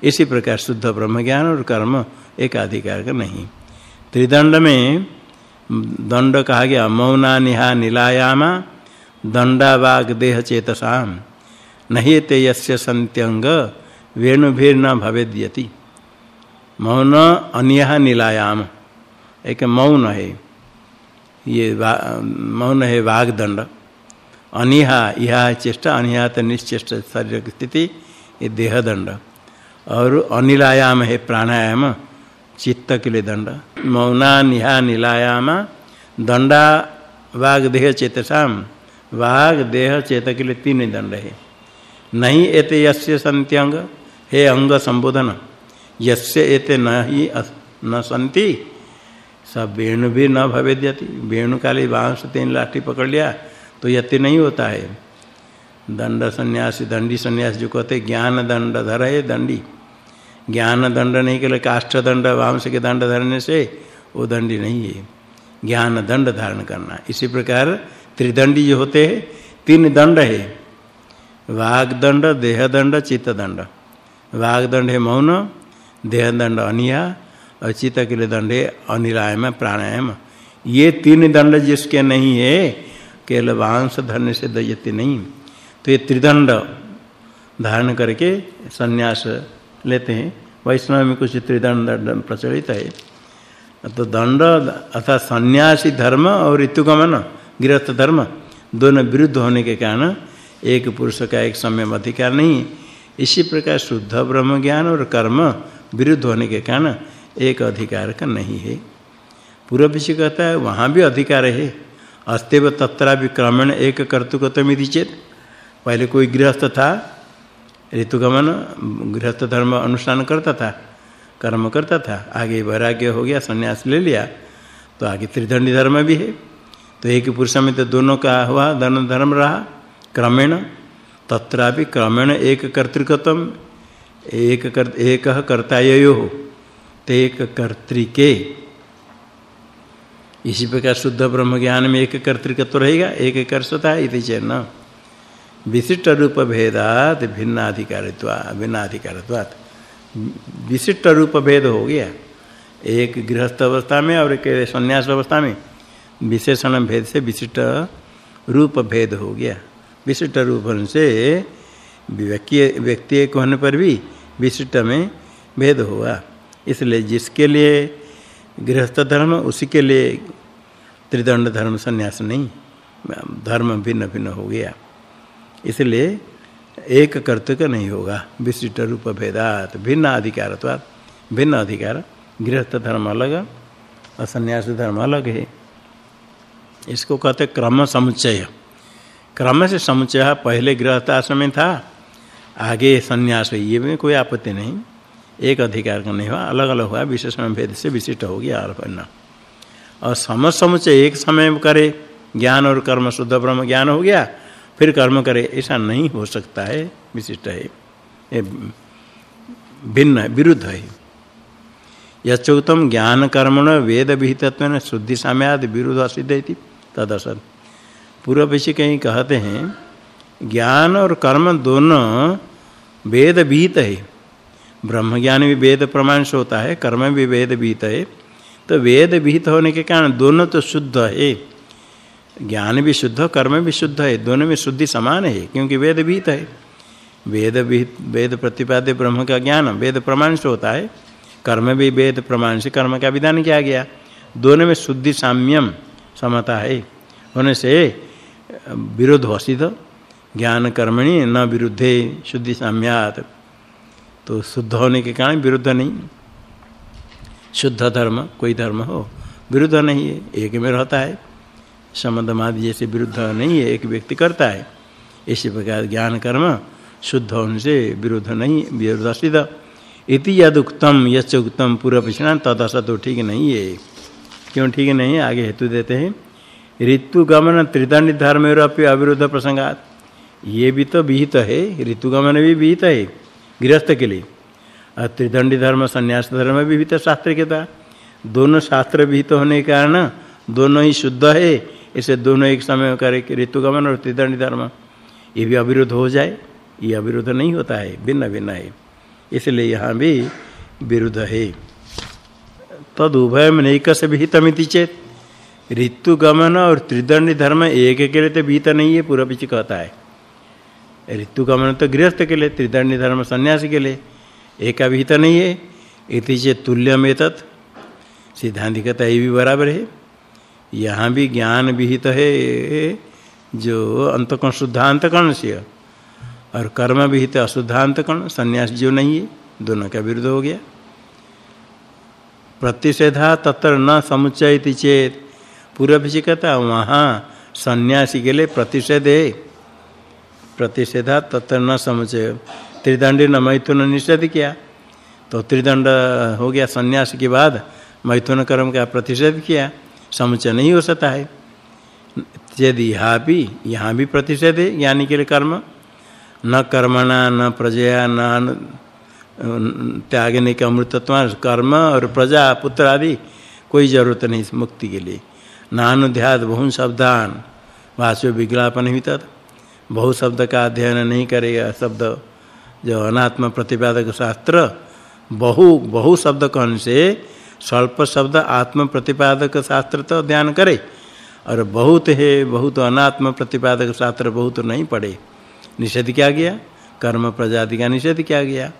इसी प्रकार शुद्ध ब्रह्म ज्ञान और कर्म एक अधिकार का नहीं। त्रिदंड में, दंड कहा गया, मौना निहा निलायामा, दंडावाग देह चेतसाम। नहीं ते यस्य संत्यंग वेणुभिर न भवेद्यति। मौन अन्य नीलायाम। एक मौन है। ये मौन है वाग दंड अनिहा यह चेष्टा अनिहात निश्चेष्ट शरीर की स्थिति, ये देह दंड और अनिलायाम है प्राणायाम, चित्त के लिए दंड। मौना, निहा, निलायाम, दंडा वाग देह चेतसाम। वाग देह चेत के लिए तीन दंड है। नहीं एते यस्य संत्यंग, हे अंग संबोधन। यस्य एते न ही न संति सब वेणु भी न भवेद्यति। वेणु काली बाँस तीन लाठी पकड़ लिया तो यति नहीं होता है। दंड सन्यासी, दंडी सन्यास जो कहते ज्ञान दंड धर दंडी। ज्ञान दंड नहीं के लिए काष्ठ दंड वांस के दंड धरने से वो दंडी नहीं है। ज्ञान दंड धारण करना। इसी प्रकार त्रिदंडी जो होते हैं, तीन दंड है। वाग दंड देह दंड चित्त दंड वाग दंड है मौन देह दंड अनिया और चित्त के लिए दंड है अनिलायम, प्राणायाम। ये तीन दंड जिसके नहीं है, केवल वांस धरने से दयते नहीं। तो ये त्रिदंड धारण करके सन्यास लेते हैं। वैष्णव में कुछ त्रिदंड प्रचलित है। तो दंड अर्थात सन्यासी धर्म और ऋतुगमन, गृहस्थ धर्म, दोनों विरुद्ध होने के कारण एक पुरुष का एक समय अधिकार नहीं। इसी प्रकार शुद्ध ब्रह्म ज्ञान और कर्म विरुद्ध होने के कारण एक अधिकार का नहीं है। पूर्व विषय कहता है, वहाँ भी अधिकार है। अस्तेव तत्रा विक्रमण एक कर्तुकतमिति चेत। पहले कोई गृहस्थ था, ऋतुगमन, गृहस्थ धर्म अनुष्ठान करता था, कर्म करता था, आगे वैराग्य हो गया, संन्यास ले लिया तो आगे त्रिदंडी धर्म भी है। तो एक पुरुष में तो दोनों का हुआ धर्म धर्म रहा, क्रमेण तत्रापि क्रमेण एक कर्तृकत्व एक कर, एक कर्तायो ते एक कर्तृके इसी प्रकार शुद्ध ब्रह्म ज्ञान में एक कर्तृकत्व रहेगा, एक कर्षता इति चेन विशिष्ट रूप भेदात भिन्नाधिकारित्वा भिन्नाधिकारत्वात्। विशिष्ट रूप भेद हो गया। एक गृहस्थ अवस्था में और एक संन्यास अवस्था में विशेषण भेद से विशिष्ट रूप भेद हो गया। विशिष्ट रूप से व्यक्ति व्यक्ति एक होने पर भी विशिष्ट में भेद हुआ। इसलिए जिसके लिए गृहस्थ धर्म, उसी के लिए त्रिदंड धर्म संन्यास नहीं, धर्म भिन्न भिन्न हो गया। इसलिए एक कर्तव्य नहीं होगा। विशिष्ट रूप भेदात, भिन्न अधिकारत्वात्, भिन्न अधिकार, गृहस्थ धर्म अलग और संन्यास धर्म अलग है। इसको कहते क्रम समुच्चय। क्रम से समुच्चय पहले गृहस्थ आश्रम में था आगे संन्यास ये में कोई आपत्ति नहीं। एक अधिकार का नहीं हुआ अलग अलग हुआ विशेष विशेषण भेद से विशिष्ट हो गया अर्पण और समझ समुच्चय एक समय करे, ज्ञान और कर्म शुद्ध ब्रह्म ज्ञान हो गया, फिर कर्म करे, ऐसा नहीं हो सकता है, विशिष्ट है। ये भिन्न है विरुद्ध है। यचोक्तम ज्ञान कर्मण वेद विहितत्व शुद्धि साम्याद विरुद्ध असिद्ध इति। तदसद पूर्व विषय कहीं कहते हैं ज्ञान और कर्म दोनों वेद विहित है। ब्रह्म ज्ञान भी वेद प्रमाण से होता है, कर्म भी वेद विहित है। तो वेद विहित होने के कारण दोनों तो शुद्ध है। ज्ञान भी शुद्ध, कर्म भी शुद्ध है, दोनों में शुद्धि समान है, क्योंकि वेद विहित है। वेद विहित वेद प्रतिपाद्य ब्रह्म का ज्ञान वेद प्रमाण से होता है। कर्म भी वेद प्रमाण से, कर्म का विधान किया गया। दोनों में शुद्धि साम्यम समता है। होने से विरोध हो वसित ज्ञान कर्मणि न विरुद्धे शुद्धि साम्यात। तो शुद्ध होने के कारण विरुद्ध नहीं। शुद्ध धर्म, कोई धर्म हो, विरुद्ध नहीं है, एक में रहता है। समदमादि जैसे विरुद्ध नहीं है, एक व्यक्ति करता है। इसी प्रकार ज्ञान कर्म शुद्ध होने से विरुद्ध नहीं, विरुद्ध सिद्ध। इति यद उक्तम यच उक्तम पिछड़ा तदस तो ठीक नहीं है। क्यों ठीक नहीं है? आगे हेतु देते हैं। ऋतु गमन त्रिदंड धर्म अविरुद्ध प्रसंगात। ये भी तो विहित है, ऋतुगमन भी विहित है, गृहस्थ के लिए। और त्रिदंडी धर्म, संन्यास धर्म भी विहित शास्त्र के द्वारा। दोनों शास्त्र विहित होने के कारण दोनों ही शुद्ध है, इसे दोनों एक समय करे ऋतु गमन और त्रिदंडी धर्म। ये भी अविरुद्ध हो जाए, ये अविरुद्ध नहीं होता है, भिन्न भिन्न है। इसलिए यहाँ भी विरुद्ध है। तद उभय में एक से विहितमिति चेत, ऋतुगमन और त्रिदंडी धर्म एक के लिए तो विहित नहीं है पूरा पीछे कहता है। ऋतु गमन तो गृहस्थ के लिए, त्रिदंडी धर्म सन्यासी के लिए एक विहित नहीं है। इति चेत तुल्यम एतत् सिद्धांत कहता ये भी बराबर है। यहाँ भी ज्ञान विहित है, जो अंतकण शुद्धांत कर्ण से और कर्म विहित अशुद्धांत कर्ण संन्यास जो नहीं है, दोनों का विरुद्ध हो गया। प्रतिषेधा तत्र न समुच्चय चेत। पूर्व से कहता वहाँ सन्यासी के लिए प्रतिषेध है। प्रतिषेधा, तत्र न समुच्चय। त्रिदंडी न मैथुन निषेध किया। तो त्रिदंड हो गया सन्यास के बाद मैथुन कर्म का प्रतिषेध किया। समुचय नहीं हो सकता है। यदि यहाँ भी यहाँ भी प्रतिषेध है ज्ञानी के लिए कर्म। न कर्मणा, न प्रजया, न त्यागने के अमृतत्व कर्म और प्रजा, पुत्र आदि कोई ज़रूरत नहीं मुक्ति के लिए। नानुध्यात बहु शब्दान भाष्य विज्ञापन ही तत्। बहु शब्द का अध्ययन नहीं करेगा शब्द। जो अनात्म प्रतिपादक शास्त्र, बहु बहु शब्द कहने से? स्वल्प शब्द आत्म प्रतिपादक शास्त्र तो ध्यान करे। और बहुत है, बहुत अनात्म प्रतिपादक शास्त्र बहुत नहीं पढ़े। निषेध किया गया कर्म प्रजाति का निषेध किया गया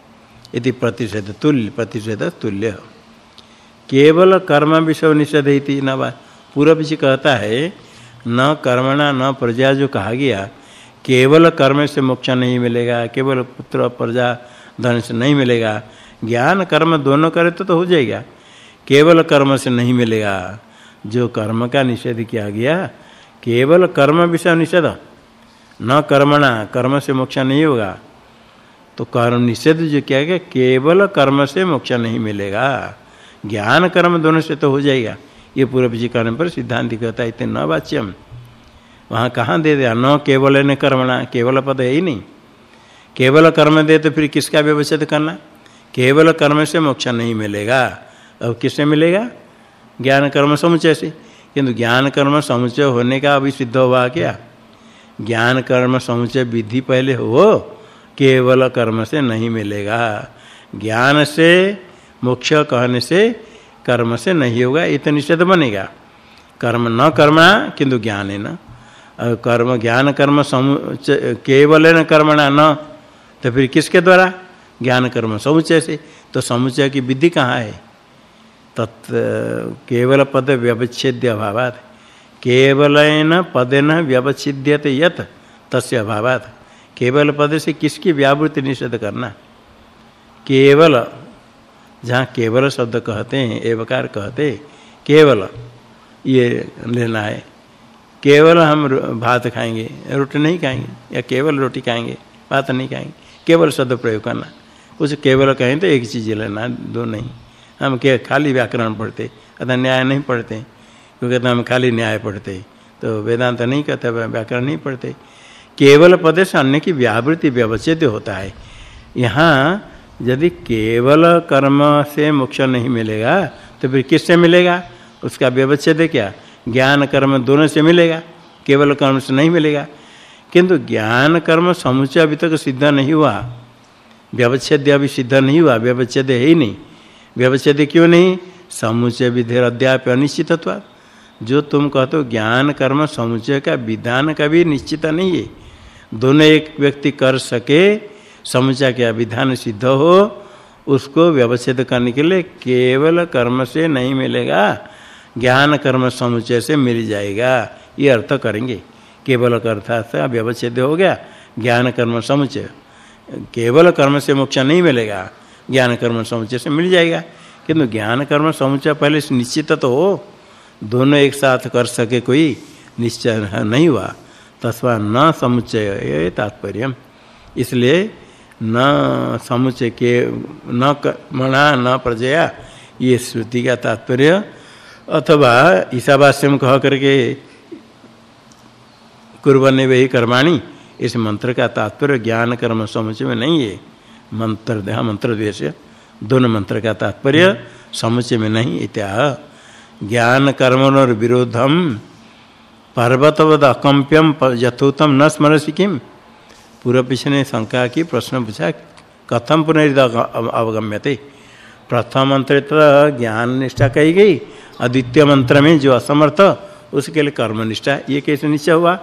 इति प्रतिषेध तुल्य प्रतिषेध तुल्य। केवल कर्म विषय निषेध इति न पूर्व जी कहता है, न कर्मणा न प्रजा जो कहा गया केवल कर्म से मोक्ष नहीं मिलेगा केवल पुत्र प्रजा धन से नहीं मिलेगा। ज्ञान कर्म दोनों करे तो, तो हो जाएगा। केवल कर्म से नहीं मिलेगा। जो कर्म का निषेध किया गया केवल कर्म विषय निषेध। न कर्मणा कर्म से मोक्ष नहीं होगा। तो कर्म निषेध जो किया गया केवल कर्म से मोक्ष नहीं मिलेगा। ज्ञान कर्म दोनों से तो हो जाएगा। ये पूर्व जी कर्म पर सिद्धांत कहता है इतने न वाच्यम। वहाँ कहाँ दे दिया? न केवल ने कर्मणा केवल पद है ही नहीं। केवल कर्म दे तो फिर किसका व्यवस्थित करना? केवल कर्म से मोक्ष नहीं मिलेगा। अब किससे मिलेगा? ज्ञान कर्म समुचय से। किंतु ज्ञान कर्म समुचय होने का अभी सिद्ध हुआ क्या? ज्ञान कर्म समुचय विधि पहले हो, केवल कर्म से नहीं मिलेगा। ज्ञान से, मोक्ष कहने से कर्म से नहीं होगा इतना निषेध बनेगा। कर्म न कर्मणा किंतु ज्ञान है न। कर्म ज्ञान कर्म केवल न कर्मणा न तो फिर किसके द्वारा? ज्ञान कर्म समुचय से। तो समुचय की विधि कहाँ है? तत् केवल पद व्यवच्छेद्य अभावात। केवलन पदेन व्यवच्छिद्यते यत, तस्य अभावात। केवल पद से किसकी व्यावृत्ति निषेध करना? केवल, जहाँ केवल शब्द कहते हैं, एवकार कहते केवल ये लेना है। केवल हम भात खाएँगे, रोटी नहीं खाएँगे, या केवल रोटी खाएँगे, भात नहीं खाएँगे, केवल शब्द प्रयोग करना। कुछ केवल कहें तो एक चीज़ लेना, दो नहीं। हम के खाली व्याकरण पढ़ते, अतः न्याय नहीं पढ़ते। क्योंकि हम खाली न्याय पढ़ते तो वेदांत नहीं कहते व्याकरण नहीं पढ़ते। केवल पद से अन्य की व्यावृत्ति व्यवच्छेद होता है। यहाँ यदि केवल कर्म से मोक्ष नहीं मिलेगा तो फिर किससे मिलेगा? उसका व्यवच्छेद क्या? ज्ञान कर्म दोनों से मिलेगा, केवल कर्म से नहीं मिलेगा। किंतु ज्ञान कर्म समुचय अभी तक सिद्ध नहीं हुआ। व्यवच्छेद अभी सिद्ध नहीं हुआ व्यवच्छेद है ही नहीं। व्यवच्छेद क्यों नहीं? समुचय विधि अध्याप अनिश्चितत्व जो तुम कहते हो ज्ञान कर्म समुचय का विधान का भी निश्चित नहीं है। दोनों एक व्यक्ति कर सके समुचय का विधान सिद्ध हो, उसको व्यवच्छेद करने के लिए केवल कर्म से नहीं मिलेगा। ज्ञान कर्म समुचय से मिल जाएगा। ये अर्थ करेंगे। केवल से व्यवच्छेद हो गया, ज्ञान कर्म समुचय केवल कर्म से मोक्ष नहीं मिलेगा, ज्ञान कर्म समुचय से मिल जाएगा। किंतु ज्ञान कर्म समुचय पहले निश्चित तो हो। दोनों एक साथ कर सके कोई निश्चय नहीं हुआ। तस्वा न समुच्चय तात्पर्य इसलिए न समुच्चय के न मना न प्रजया, ये श्रुति का तात्पर्य अथवा ईशावास्य में कह करके कुर्बने वे कर्माणी, इस मंत्र का तात्पर्य ज्ञान, कर्म समुचय में नहीं है। मंत्र देह, मंत्र द्वेष, दोनों मंत्र का तात्पर्य समुचय में नहीं इत्या ज्ञान कर्मणोर विरोधम पर्वतवद अकंप्यम यथोतम न स्मरसी किम पूर्व पीछे ने शंका की प्रश्न पूछा, कथम पुनरिद अवगम्यते? प्रथम मंत्र तो ज्ञान निष्ठा कही गई अद्वितीय मंत्र में जो असमर्थ, उसके लिए कर्म निष्ठा ये कैसे निश्चय हुआ?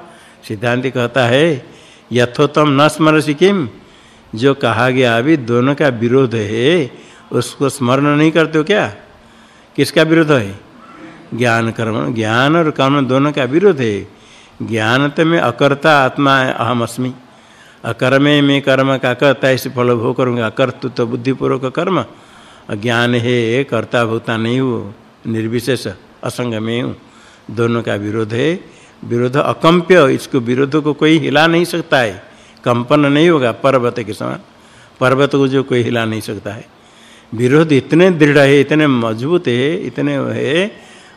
सिद्धांत कहता है यथोतम न स्मरसी किम? जो कहा गया अभी दोनों का विरोध है, उसको स्मरण नहीं करते हो क्या? किसका विरोध है? ज्ञान कर्म, ज्ञान और कर्म दोनों का विरोध है। ज्ञान तो में अकर्ता आत्मा अहम अस्मि। अकर्मे में कर्म का करता, इस फल भोग करूँगा। अकर्तु तो बुद्धिपूर्वक कर्म। ज्ञान है, कर्ता भोक्ता नहीं हो। निर्विशेष असंग में हूँ। दोनों का विरोध है। विरोध अकम्प्य इसको विरोध को कोई हिला नहीं सकता है। कंपन नहीं होगा पर्वत के समान। पर्वत को जो कोई हिला नहीं सकता है। विरोध इतने दृढ़ है, इतने मज़बूत है, इतने है,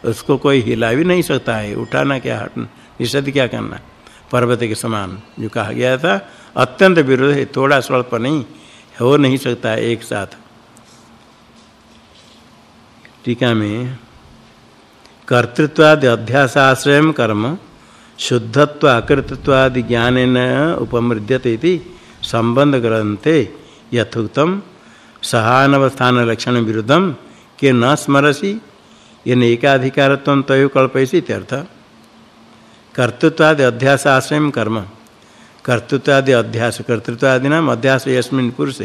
उसको कोई हिला भी नहीं सकता है। उठाना क्या हटना निषेध क्या करना? पर्वत के समान, जो कहा गया था, अत्यंत विरोध है, थोड़ा स्वल्प नहीं, हो नहीं सकता है एक साथ। टीका में कर्तृत्वादि अध्यासाश्रय कर्म शुद्धत्व अकृतत्वादि ज्ञानेन उपमृद्यते इति संबंध ग्रंथे यथोक्तम सहानवस्थान लक्षण विरुद्धम के न स्मरसी ये एकाधिकारत्व तय कल्पयसी इत्यर्थ कर्तृत्वादि अध्यास आश्रय कर्म, कर्तृत्वादि अध्यास कर्तृत्वादि नाम अध्यास यस्मिन पुरुष,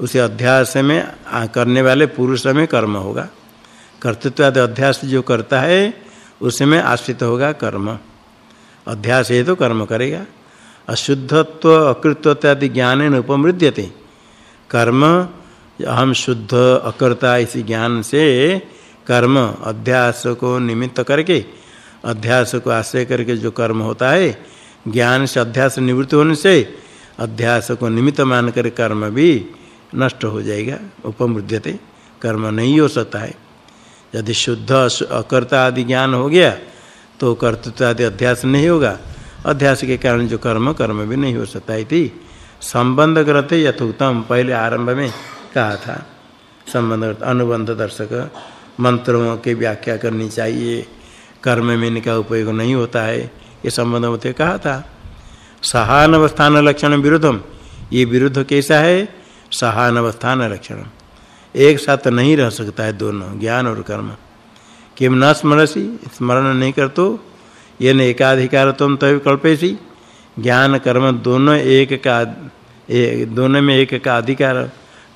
उसे अध्यास में करने वाले पुरुष में कर्म होगा। कर्तृत्वादि अध्यास जो करता है उसमें आश्रित होगा कर्म। अध्यास है तो कर्म करेगा। अशुद्धत्व अकृत्व आदि ज्ञान उपमृद्यते। कर्म अहम शुद्ध अकर्ता इसी ज्ञान से कर्म अध्यास को निमित्त करके, अध्यास को आश्रय करके जो कर्म होता है, ज्ञान से अध्यास निवृत्त होने से अध्यास को निमित्त मान कर कर्म भी नष्ट हो जाएगा, उपमृद्यते। कर्म नहीं हो सकता है। यदि शुद्ध अकर्ता आदि ज्ञान हो गया तो कर्तृत्व आदि अध्यास नहीं होगा। अध्यास के कारण जो कर्म कर्म भी नहीं हो सकता है संबंध करते यथोक्तम, पहले आरंभ में कहा था। संबंध अनुबंध दर्शक, मंत्रों की व्याख्या करनी चाहिए। कर्म में इनका उपयोग नहीं होता है, ये संबंध होते कहा था। सहान अवस्थान लक्षण विरुद्धम, ये विरुद्ध कैसा है? सहान अवस्थान लक्षण। एक साथ नहीं रह सकता है दोनों, ज्ञान और कर्म। किम न स्मरसी, स्मरण नहीं कर तो ये न एकाधिकार तुम तय कल्पेसी ज्ञान, कर्म दोनों एक का एक दोनों में एक का अधिकार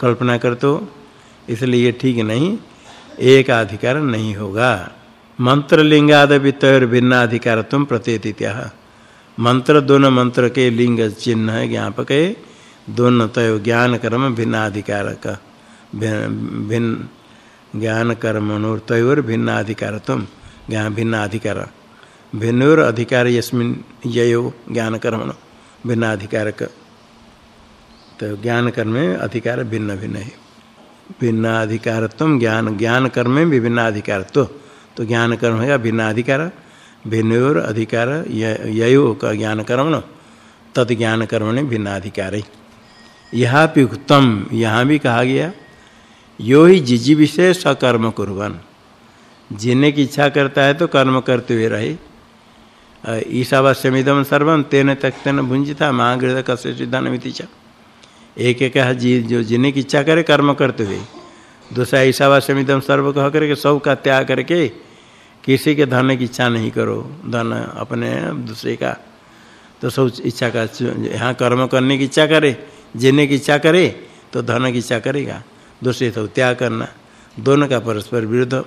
कल्पना कर तो इसलिए ये ठीक नहीं एक अधिकार नहीं होगा। मंत्र लिंगाद वितयर भिन्नाधिकार तुम प्रत्येतित्या मंत्र दोनों मंत्र के लिंग चिन्ह ज्ञापक है दोनों तय ज्ञान, कर्म भिन्न अधिकार का भिन्न ज्ञान कर्म तयोर भिन्नाधिकार तुम ज्ञान भिन्नाधिकार। भिन्नोर अधिकार यस्मिन ययो ज्ञान कर्म भिन्नाधिकारक। तो ज्ञान कर्म में अधिकार भिन्न भिन्न है। भिन्न अधिकारत्व ज्ञान ज्ञान कर्म में भी भिन्न अधिकारत्व तो ज्ञान कर्म है भिन्न अधिकार भिन्नोर अधिकार ययो का ज्ञान कर्म तद ज्ञान कर्म ने भिन्न अधिकार यहाँ भी उत्तम, यहाँ भी कहा गया यो ही जिजी विषय सकर्म कुर्बन जीने की इच्छा करता है तो कर्म करते हुए रहे। ईशावास्यमिदम सर्वम तेन तक्तन भुंजिता महागृह कस्य सिद्धानमिति च। एक एक जी जो जीने की इच्छा करे कर्म करते हुए। दूसरा ईशावास्यमिदम सर्व कह करके सब का त्याग करके किसी के धन की इच्छा नहीं करो। धन अपने दूसरे का। तो सब इच्छा का, यहाँ कर्म करने की इच्छा करे जीने की इच्छा करे तो धन की इच्छा करेगा। दूसरे तो त्याग करना। दोनों का परस्पर विरुद्ध।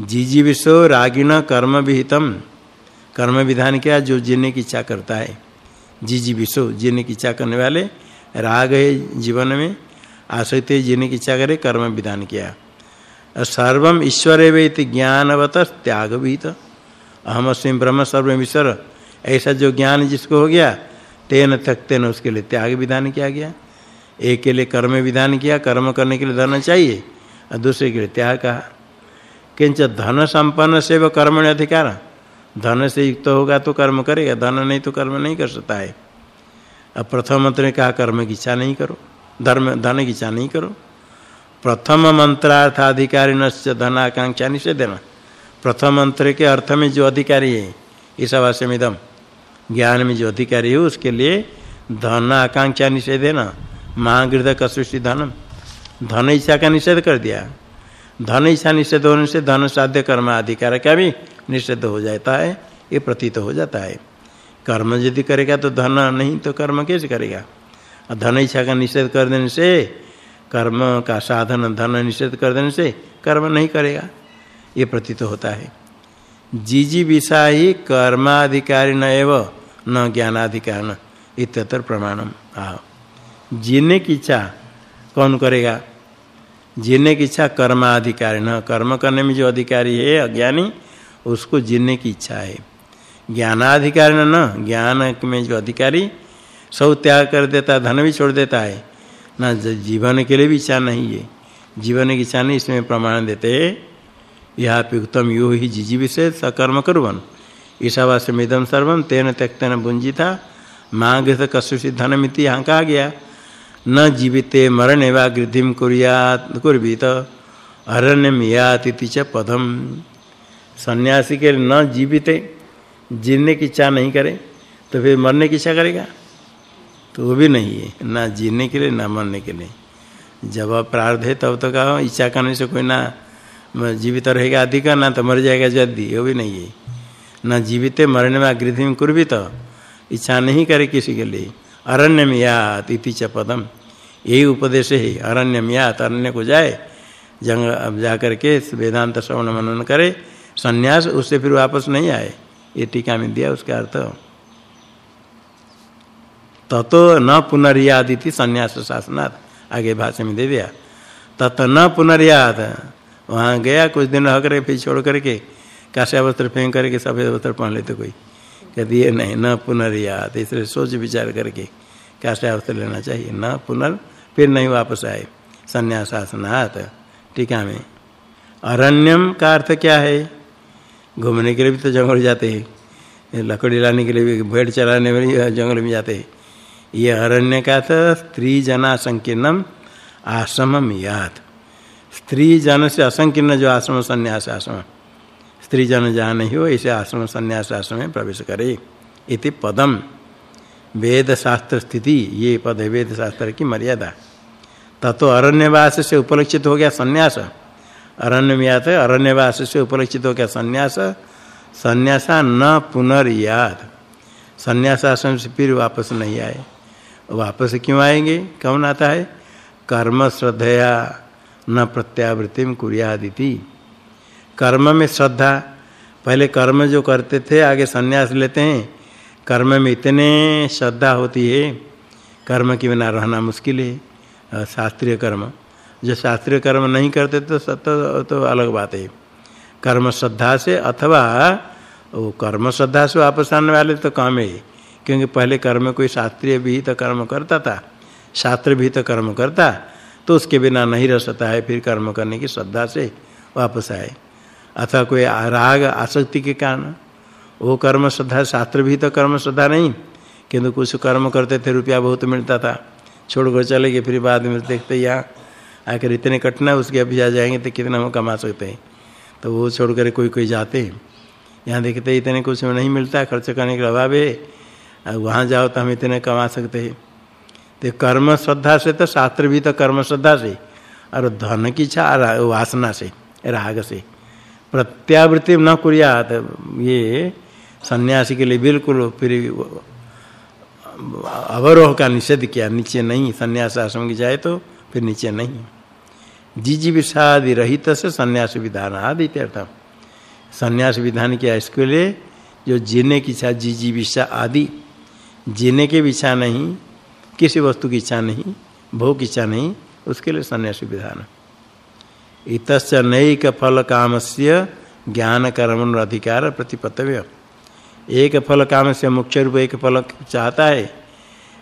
जीजी विश्व रागिण कर्म विहितम कर्म विधान किया? जो जीने की इच्छा करता है। जी जी विश्व जीने की इच्छा करने वाले। राग है जीवन में आसक्त जीने की इच्छा करे, कर्म विधान किया। सर्वम ईश्वर वेति ज्ञानवत त्याग विहित अहम अस्मि ब्रह्म सर्व ईश्वर ऐसा जो ज्ञान जिसको हो गया, तेन तक उसके लिए त्याग विधान किया गया। एक के लिए कर्म विधान किया, कर्म करने के लिए धन चाहिए, और दूसरे के लिए त्याग कहा। किंच धन संपन्न से वह कर्मण अधिकार धन से युक्त होगा तो कर्म करेगा, धन नहीं तो कर्म नहीं कर सकता है। अब प्रथम मंत्र ने कहा, कर्म की इच्छा नहीं करो, धर्म, धन की इच्छा नहीं करो। प्रथम मंत्रार्थाधिकारी नश्च धनाकांक्षा देना प्रथम मंत्र के अर्थ में जो अधिकारी है, इस अवश्य में दम ज्ञान में जो अधिकारी है, उसके लिए धन आकांक्षा निषेध देना महागृद कसुषि धनम। धन इच्छा का निषेध कर दिया। धन इच्छा निषेध होने से धन साध्य कर्म अधिकार का भी निषेध हो जाता है, ये प्रतीत हो जाता है। कर्म यदि करेगा तो धन नहीं तो कर्म कैसे करेगा? और धन इच्छा का निषेध कर देने से, कर्म का साधन धन निषेध कर देने से कर्म नहीं करेगा। ये प्रतीत होता है। जीजी विषा ही कर्माधिकारी न एव, न ज्ञानाधिकार न इतर प्रमाणम। आ जीने की इच्छा, कौन करेगा? जीने की इच्छा कर्माधिकारी न, कर्म करने में जो अधिकारी है, अज्ञानी, उसको जीने की इच्छा है। ज्ञानाधिकारी न ज्ञान में जो अधिकारी, सब त्याग कर देता है धन भी छोड़ देता है। ना जीवन के लिए भी इच्छा नहीं है। जीवन की इच्छा नहीं, इसमें प्रमाण देते यह उत्तम यो ही जिजी विषय सकर्म कुर्वन। ईशावास्यमिदम सर्वम तेन त्यक्तन भुंजिता मांग कसुषि धनमिति यहाँ कहा गया। न जीविते मरणे वा गृद्धिम कुर्यात, कुर्वीत। अरण्यम याति च पदम। सन्यासी के न जीवित, जीने की इच्छा नहीं करे तो फिर मरने की इच्छा करेगा? तो वो भी नहीं है, ना जीने के लिए, ना मरने के लिए। जब आप प्रार्थ है, तब तो कहो, इच्छा करने से कोई ना जीवित रहेगा अधिक, ना तो मर जाएगा जल्दी, वो भी नहीं है। ना जीवित, मरने में अग्रिधि में कुर्भी तो इच्छा नहीं करे किसी के लिए। अरण्य में यात इति च पदम। यही उपदेश है अरण्य में यात अरण्य को जाए, जंग अब जा करके वेदांत श्रवण मनन करे, संन्यास उससे फिर वापस नहीं आए। ये टीका में दिया उसका अर्थ। ततो न पुनर्याद इति संन्यास शासनात्, आगे भाषा में दे दिया। तत न पुनर्याद, वहाँ गया, कुछ दिन रह फिर छोड़ करके काश्या वस्त्र फेंक करके सफ़ेद वस्त्र पहन लेते कोई। कहते ये नहीं, न पुनर्याद। इसलिए सोच विचार करके काश्या वस्त्र लेना चाहिए। न पुनर्, फिर नहीं वापस आए। संन्यास शासनात् टीका में। अरण्यम का अर्थ क्या है? घूमने के लिए भी तो जंगल जाते हैं। लकड़ी लाने के लिए भी, भेड़ चलाने में जंगल में जाते हैं। ये अरण्य का था स्त्री जना संकीर्णम आश्रम याद स्त्री जन से असंकीर्ण जो आश्रम संन्यास आश्रम स्त्री जन जहाँ नहीं हो ऐसे आश्रम संन्यास आश्रम में प्रवेश करे। इति पदम। वेद शास्त्र स्थिति, ये पद है वेद शास्त्र की मर्यादा। ततो अरण्यवास से उपलक्षित हो गया संन्यास। अरण्य में आते अरण्यवास से उपलक्षित हो गया संन्यास। संन्यासा न पुनर्याद। संन्यास आश्रम से फिर वापस नहीं आए। वापस क्यों आएँगे? कौन आता है? कर्म श्रद्धया न प्रत्यावृत्ति कुरियादिति। कर्म में श्रद्धा। पहले कर्म जो करते थे, आगे संन्यास लेते हैं। कर्म में इतने श्रद्धा होती है, कर्म के बिना रहना मुश्किल है। शास्त्रीय कर्म। जो शास्त्रीय कर्म नहीं करते तो सत्य तो अलग बात है। कर्म श्रद्धा से अथवा वो कर्म श्रद्धा से वापस आने वाले तो काम है। क्योंकि पहले कर्म कोई शास्त्रीय भी तो कर्म करता था, शास्त्र भी तो कर्म करता तो उसके बिना नहीं रह सकता है, फिर कर्म करने की श्रद्धा से वापस आए। अथवा कोई राग आसक्ति के कारण। वो कर्म श्रद्धा, शास्त्र भी तो कर्म श्रद्धा नहीं। किंतु कुछ कर्म करते थे, रुपया बहुत मिलता था। छोड़कर चले गए, फिर बाद में देखते, यहाँ आकर इतने कटना उसके अभी आ जाएँगे तो कितना हम कमा सकते हैं? तो वो छोड़ कर कोई कोई जाते हैं। यहाँ देखते, इतने कुछ नहीं मिलता, खर्च करने के अभाव है। वहाँ जाओ तो हम इतने कमा सकते हैं। तो कर्म श्रद्धा से तो शास्त्र भी तो कर्म श्रद्धा से। और धन की इच्छा वासना से, राग से। प्रत्यावृत्ति न कुरिया तो ये सन्यासी के लिए बिल्कुल फिर अवरोह का निषेध किया, नीचे नहीं, सन्यास आश्रम की जाए तो फिर नीचे नहीं। जिजी विषादि रहित से सन्यास विधान आदि अर्थ सन्यास विधान किया, इसके लिए जो जीने की इच्छा जिजी विषा आदि, जीने की इच्छा नहीं, किसी वस्तु की इच्छा नहीं, भोग की इच्छा नहीं, उसके लिए सन्यास विधान। इतश्च नैक फल कामस्य ज्ञान कर्म अधिकार प्रतिपतव्य एक फल काम से मुख्य रूप एक फल चाहता है,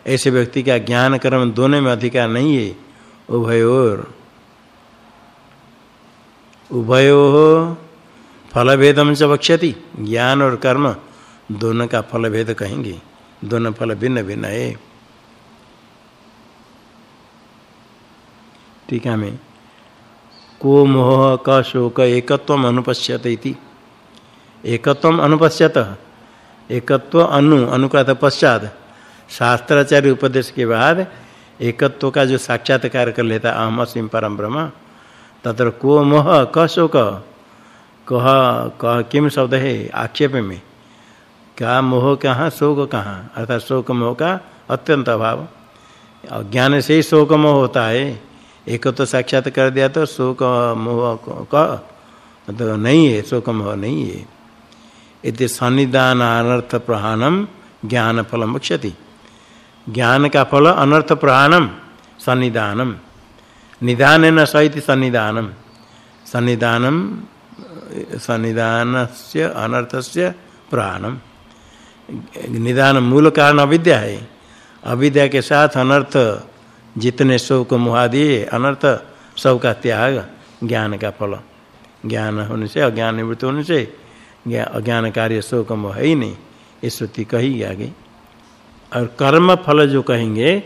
ऐसे व्यक्ति का ज्ञान कर्म दोनों में अधिकार नहीं है। उभयोर। उभयो फल भेदम च वक्ष्यति। ज्ञान और कर्म दोनों का फल भेद कहेंगे। दोनों फल भिन्न भिन्न है। टीका में को मोह क शोक एकत्व अनुपश्यत इति। अनुपश्यत। एकत्व अनु अनुक्रत पश्चात। शास्त्राचार्य उपदेश के बाद एकत्व का जो साक्षात्कार कर लेता अहम सिंह परम ब्रह्म, तत्र को मोह क शोक कह कह किम शब्द है? आक्षेप में। क्या मोह कहाँ? शोक कहाँ? अर्थात शोक मोह का अत्यंत अभाव। अज्ञान से ही शोक मोह होता है। एक तो साक्षात कर दिया तो शोक मोह का तो नहीं है शोक मोह नहीं है। इति सन्निधान अनर्थ प्रहानम ज्ञान फल मुक्षति ज्ञान का फल अनर्थ प्रहानम सन्निधानम। निधान न सहित सन्निधान से अनर्थ से प्रहानम निदान मूल कारण अविद्या है। अविद्या के साथ अनर्थ जितने शोक मुहादि अनर्थ, सब का त्याग, ज्ञान का फल। ज्ञान होने से, अज्ञान निवृत्त होने से अज्ञान कार्य शोक मोह है ही नहीं। ये श्रुति कही आगे। और कर्म फल जो कहेंगे,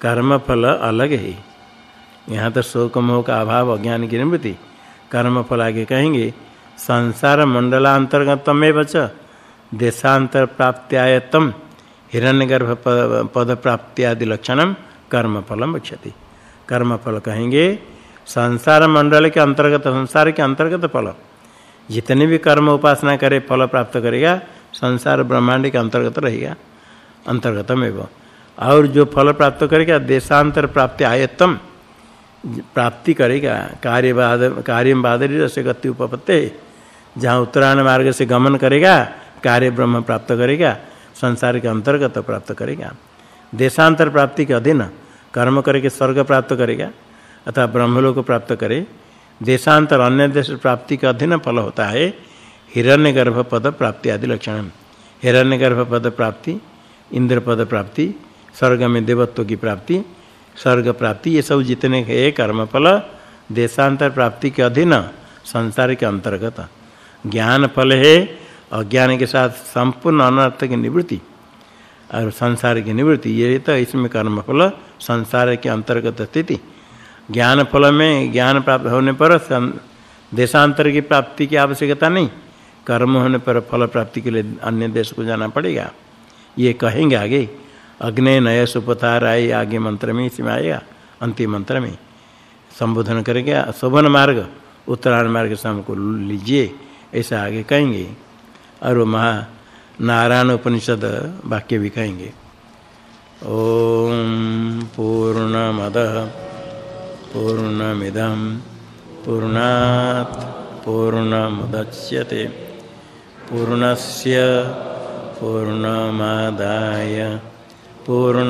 कर्म फल अलग है। यहाँ तो शोक मोह का अभाव, अज्ञान की निवृत्ति। कर्म फल आगे कहेंगे, संसार मंडलांतर्गत में बच देशांतर प्राप्त्यायतम, हिरण्यगर्भ पद प्राप्ति आदि लक्षणम कर्म फलम बक्षति कर्म फल कहेंगे, संसार मंडल के अंतर्गत, संसार के अंतर्गत फल। जितने भी कर्म उपासना करे, फल प्राप्त करेगा, संसार ब्रह्मांड के अंतर्गत रहेगा अंतर्गत में वो और जो फल प्राप्त करेगा, देशांतर प्राप्ति आयतम प्राप्ति करेगा, कार्यवाद कार्यम बादरी से गति उपपत्ते, जहाँ उत्तरायण मार्ग से गमन करेगा, कार्य ब्रह्म प्राप्त करेगा, संसार के अंतर्गत प्राप्त करेगा। देशांतर प्राप्ति के अधीन कर्म करके स्वर्ग प्राप्त करेगा अथवा ब्रह्मलोक प्राप्त करे। देशांतर अन्य देश प्राप्ति का अधीन फल होता है हिरण्यगर्भ पद प्राप्ति आदि लक्षण। हिरण्यगर्भ पद प्राप्ति इंद्र पद प्राप्ति, स्वर्ग में देवत्व की प्राप्ति, स्वर्ग प्राप्ति, ये सब जितने है कर्म फल देशांतर प्राप्ति के अधीन संसार के अंतर्गत। ज्ञान फल है, अज्ञान के साथ संपूर्ण अनर्थ की निवृत्ति। और संसार की निवृत्ति, ये तो इसमें कर्म फल संसार के अंतर्गत स्थिति। ज्ञान फल में ज्ञान प्राप्त होने पर देशांतर की प्राप्ति की आवश्यकता नहीं। कर्म होने पर फल प्राप्ति के लिए अन्य देश को जाना पड़ेगा। ये कहेंगे आगे, अग्नि नय सुपथार आए आगे मंत्र में इसमें आएगा, अंतिम मंत्र में। संबोधन करेंगे, शोभन मार्ग, उत्तरायण मार्ग से हमको लीजिए, ऐसा आगे कहेंगे। और महा नारायण उपनिषद वाक्य भी कहेंगे। ओम पूर्णमद पूर्णमिदम पूर्णात् पूर्णमुदच्यते। पूर्णस्य पूर्णमादाय पूर्णमेवावशिष्य।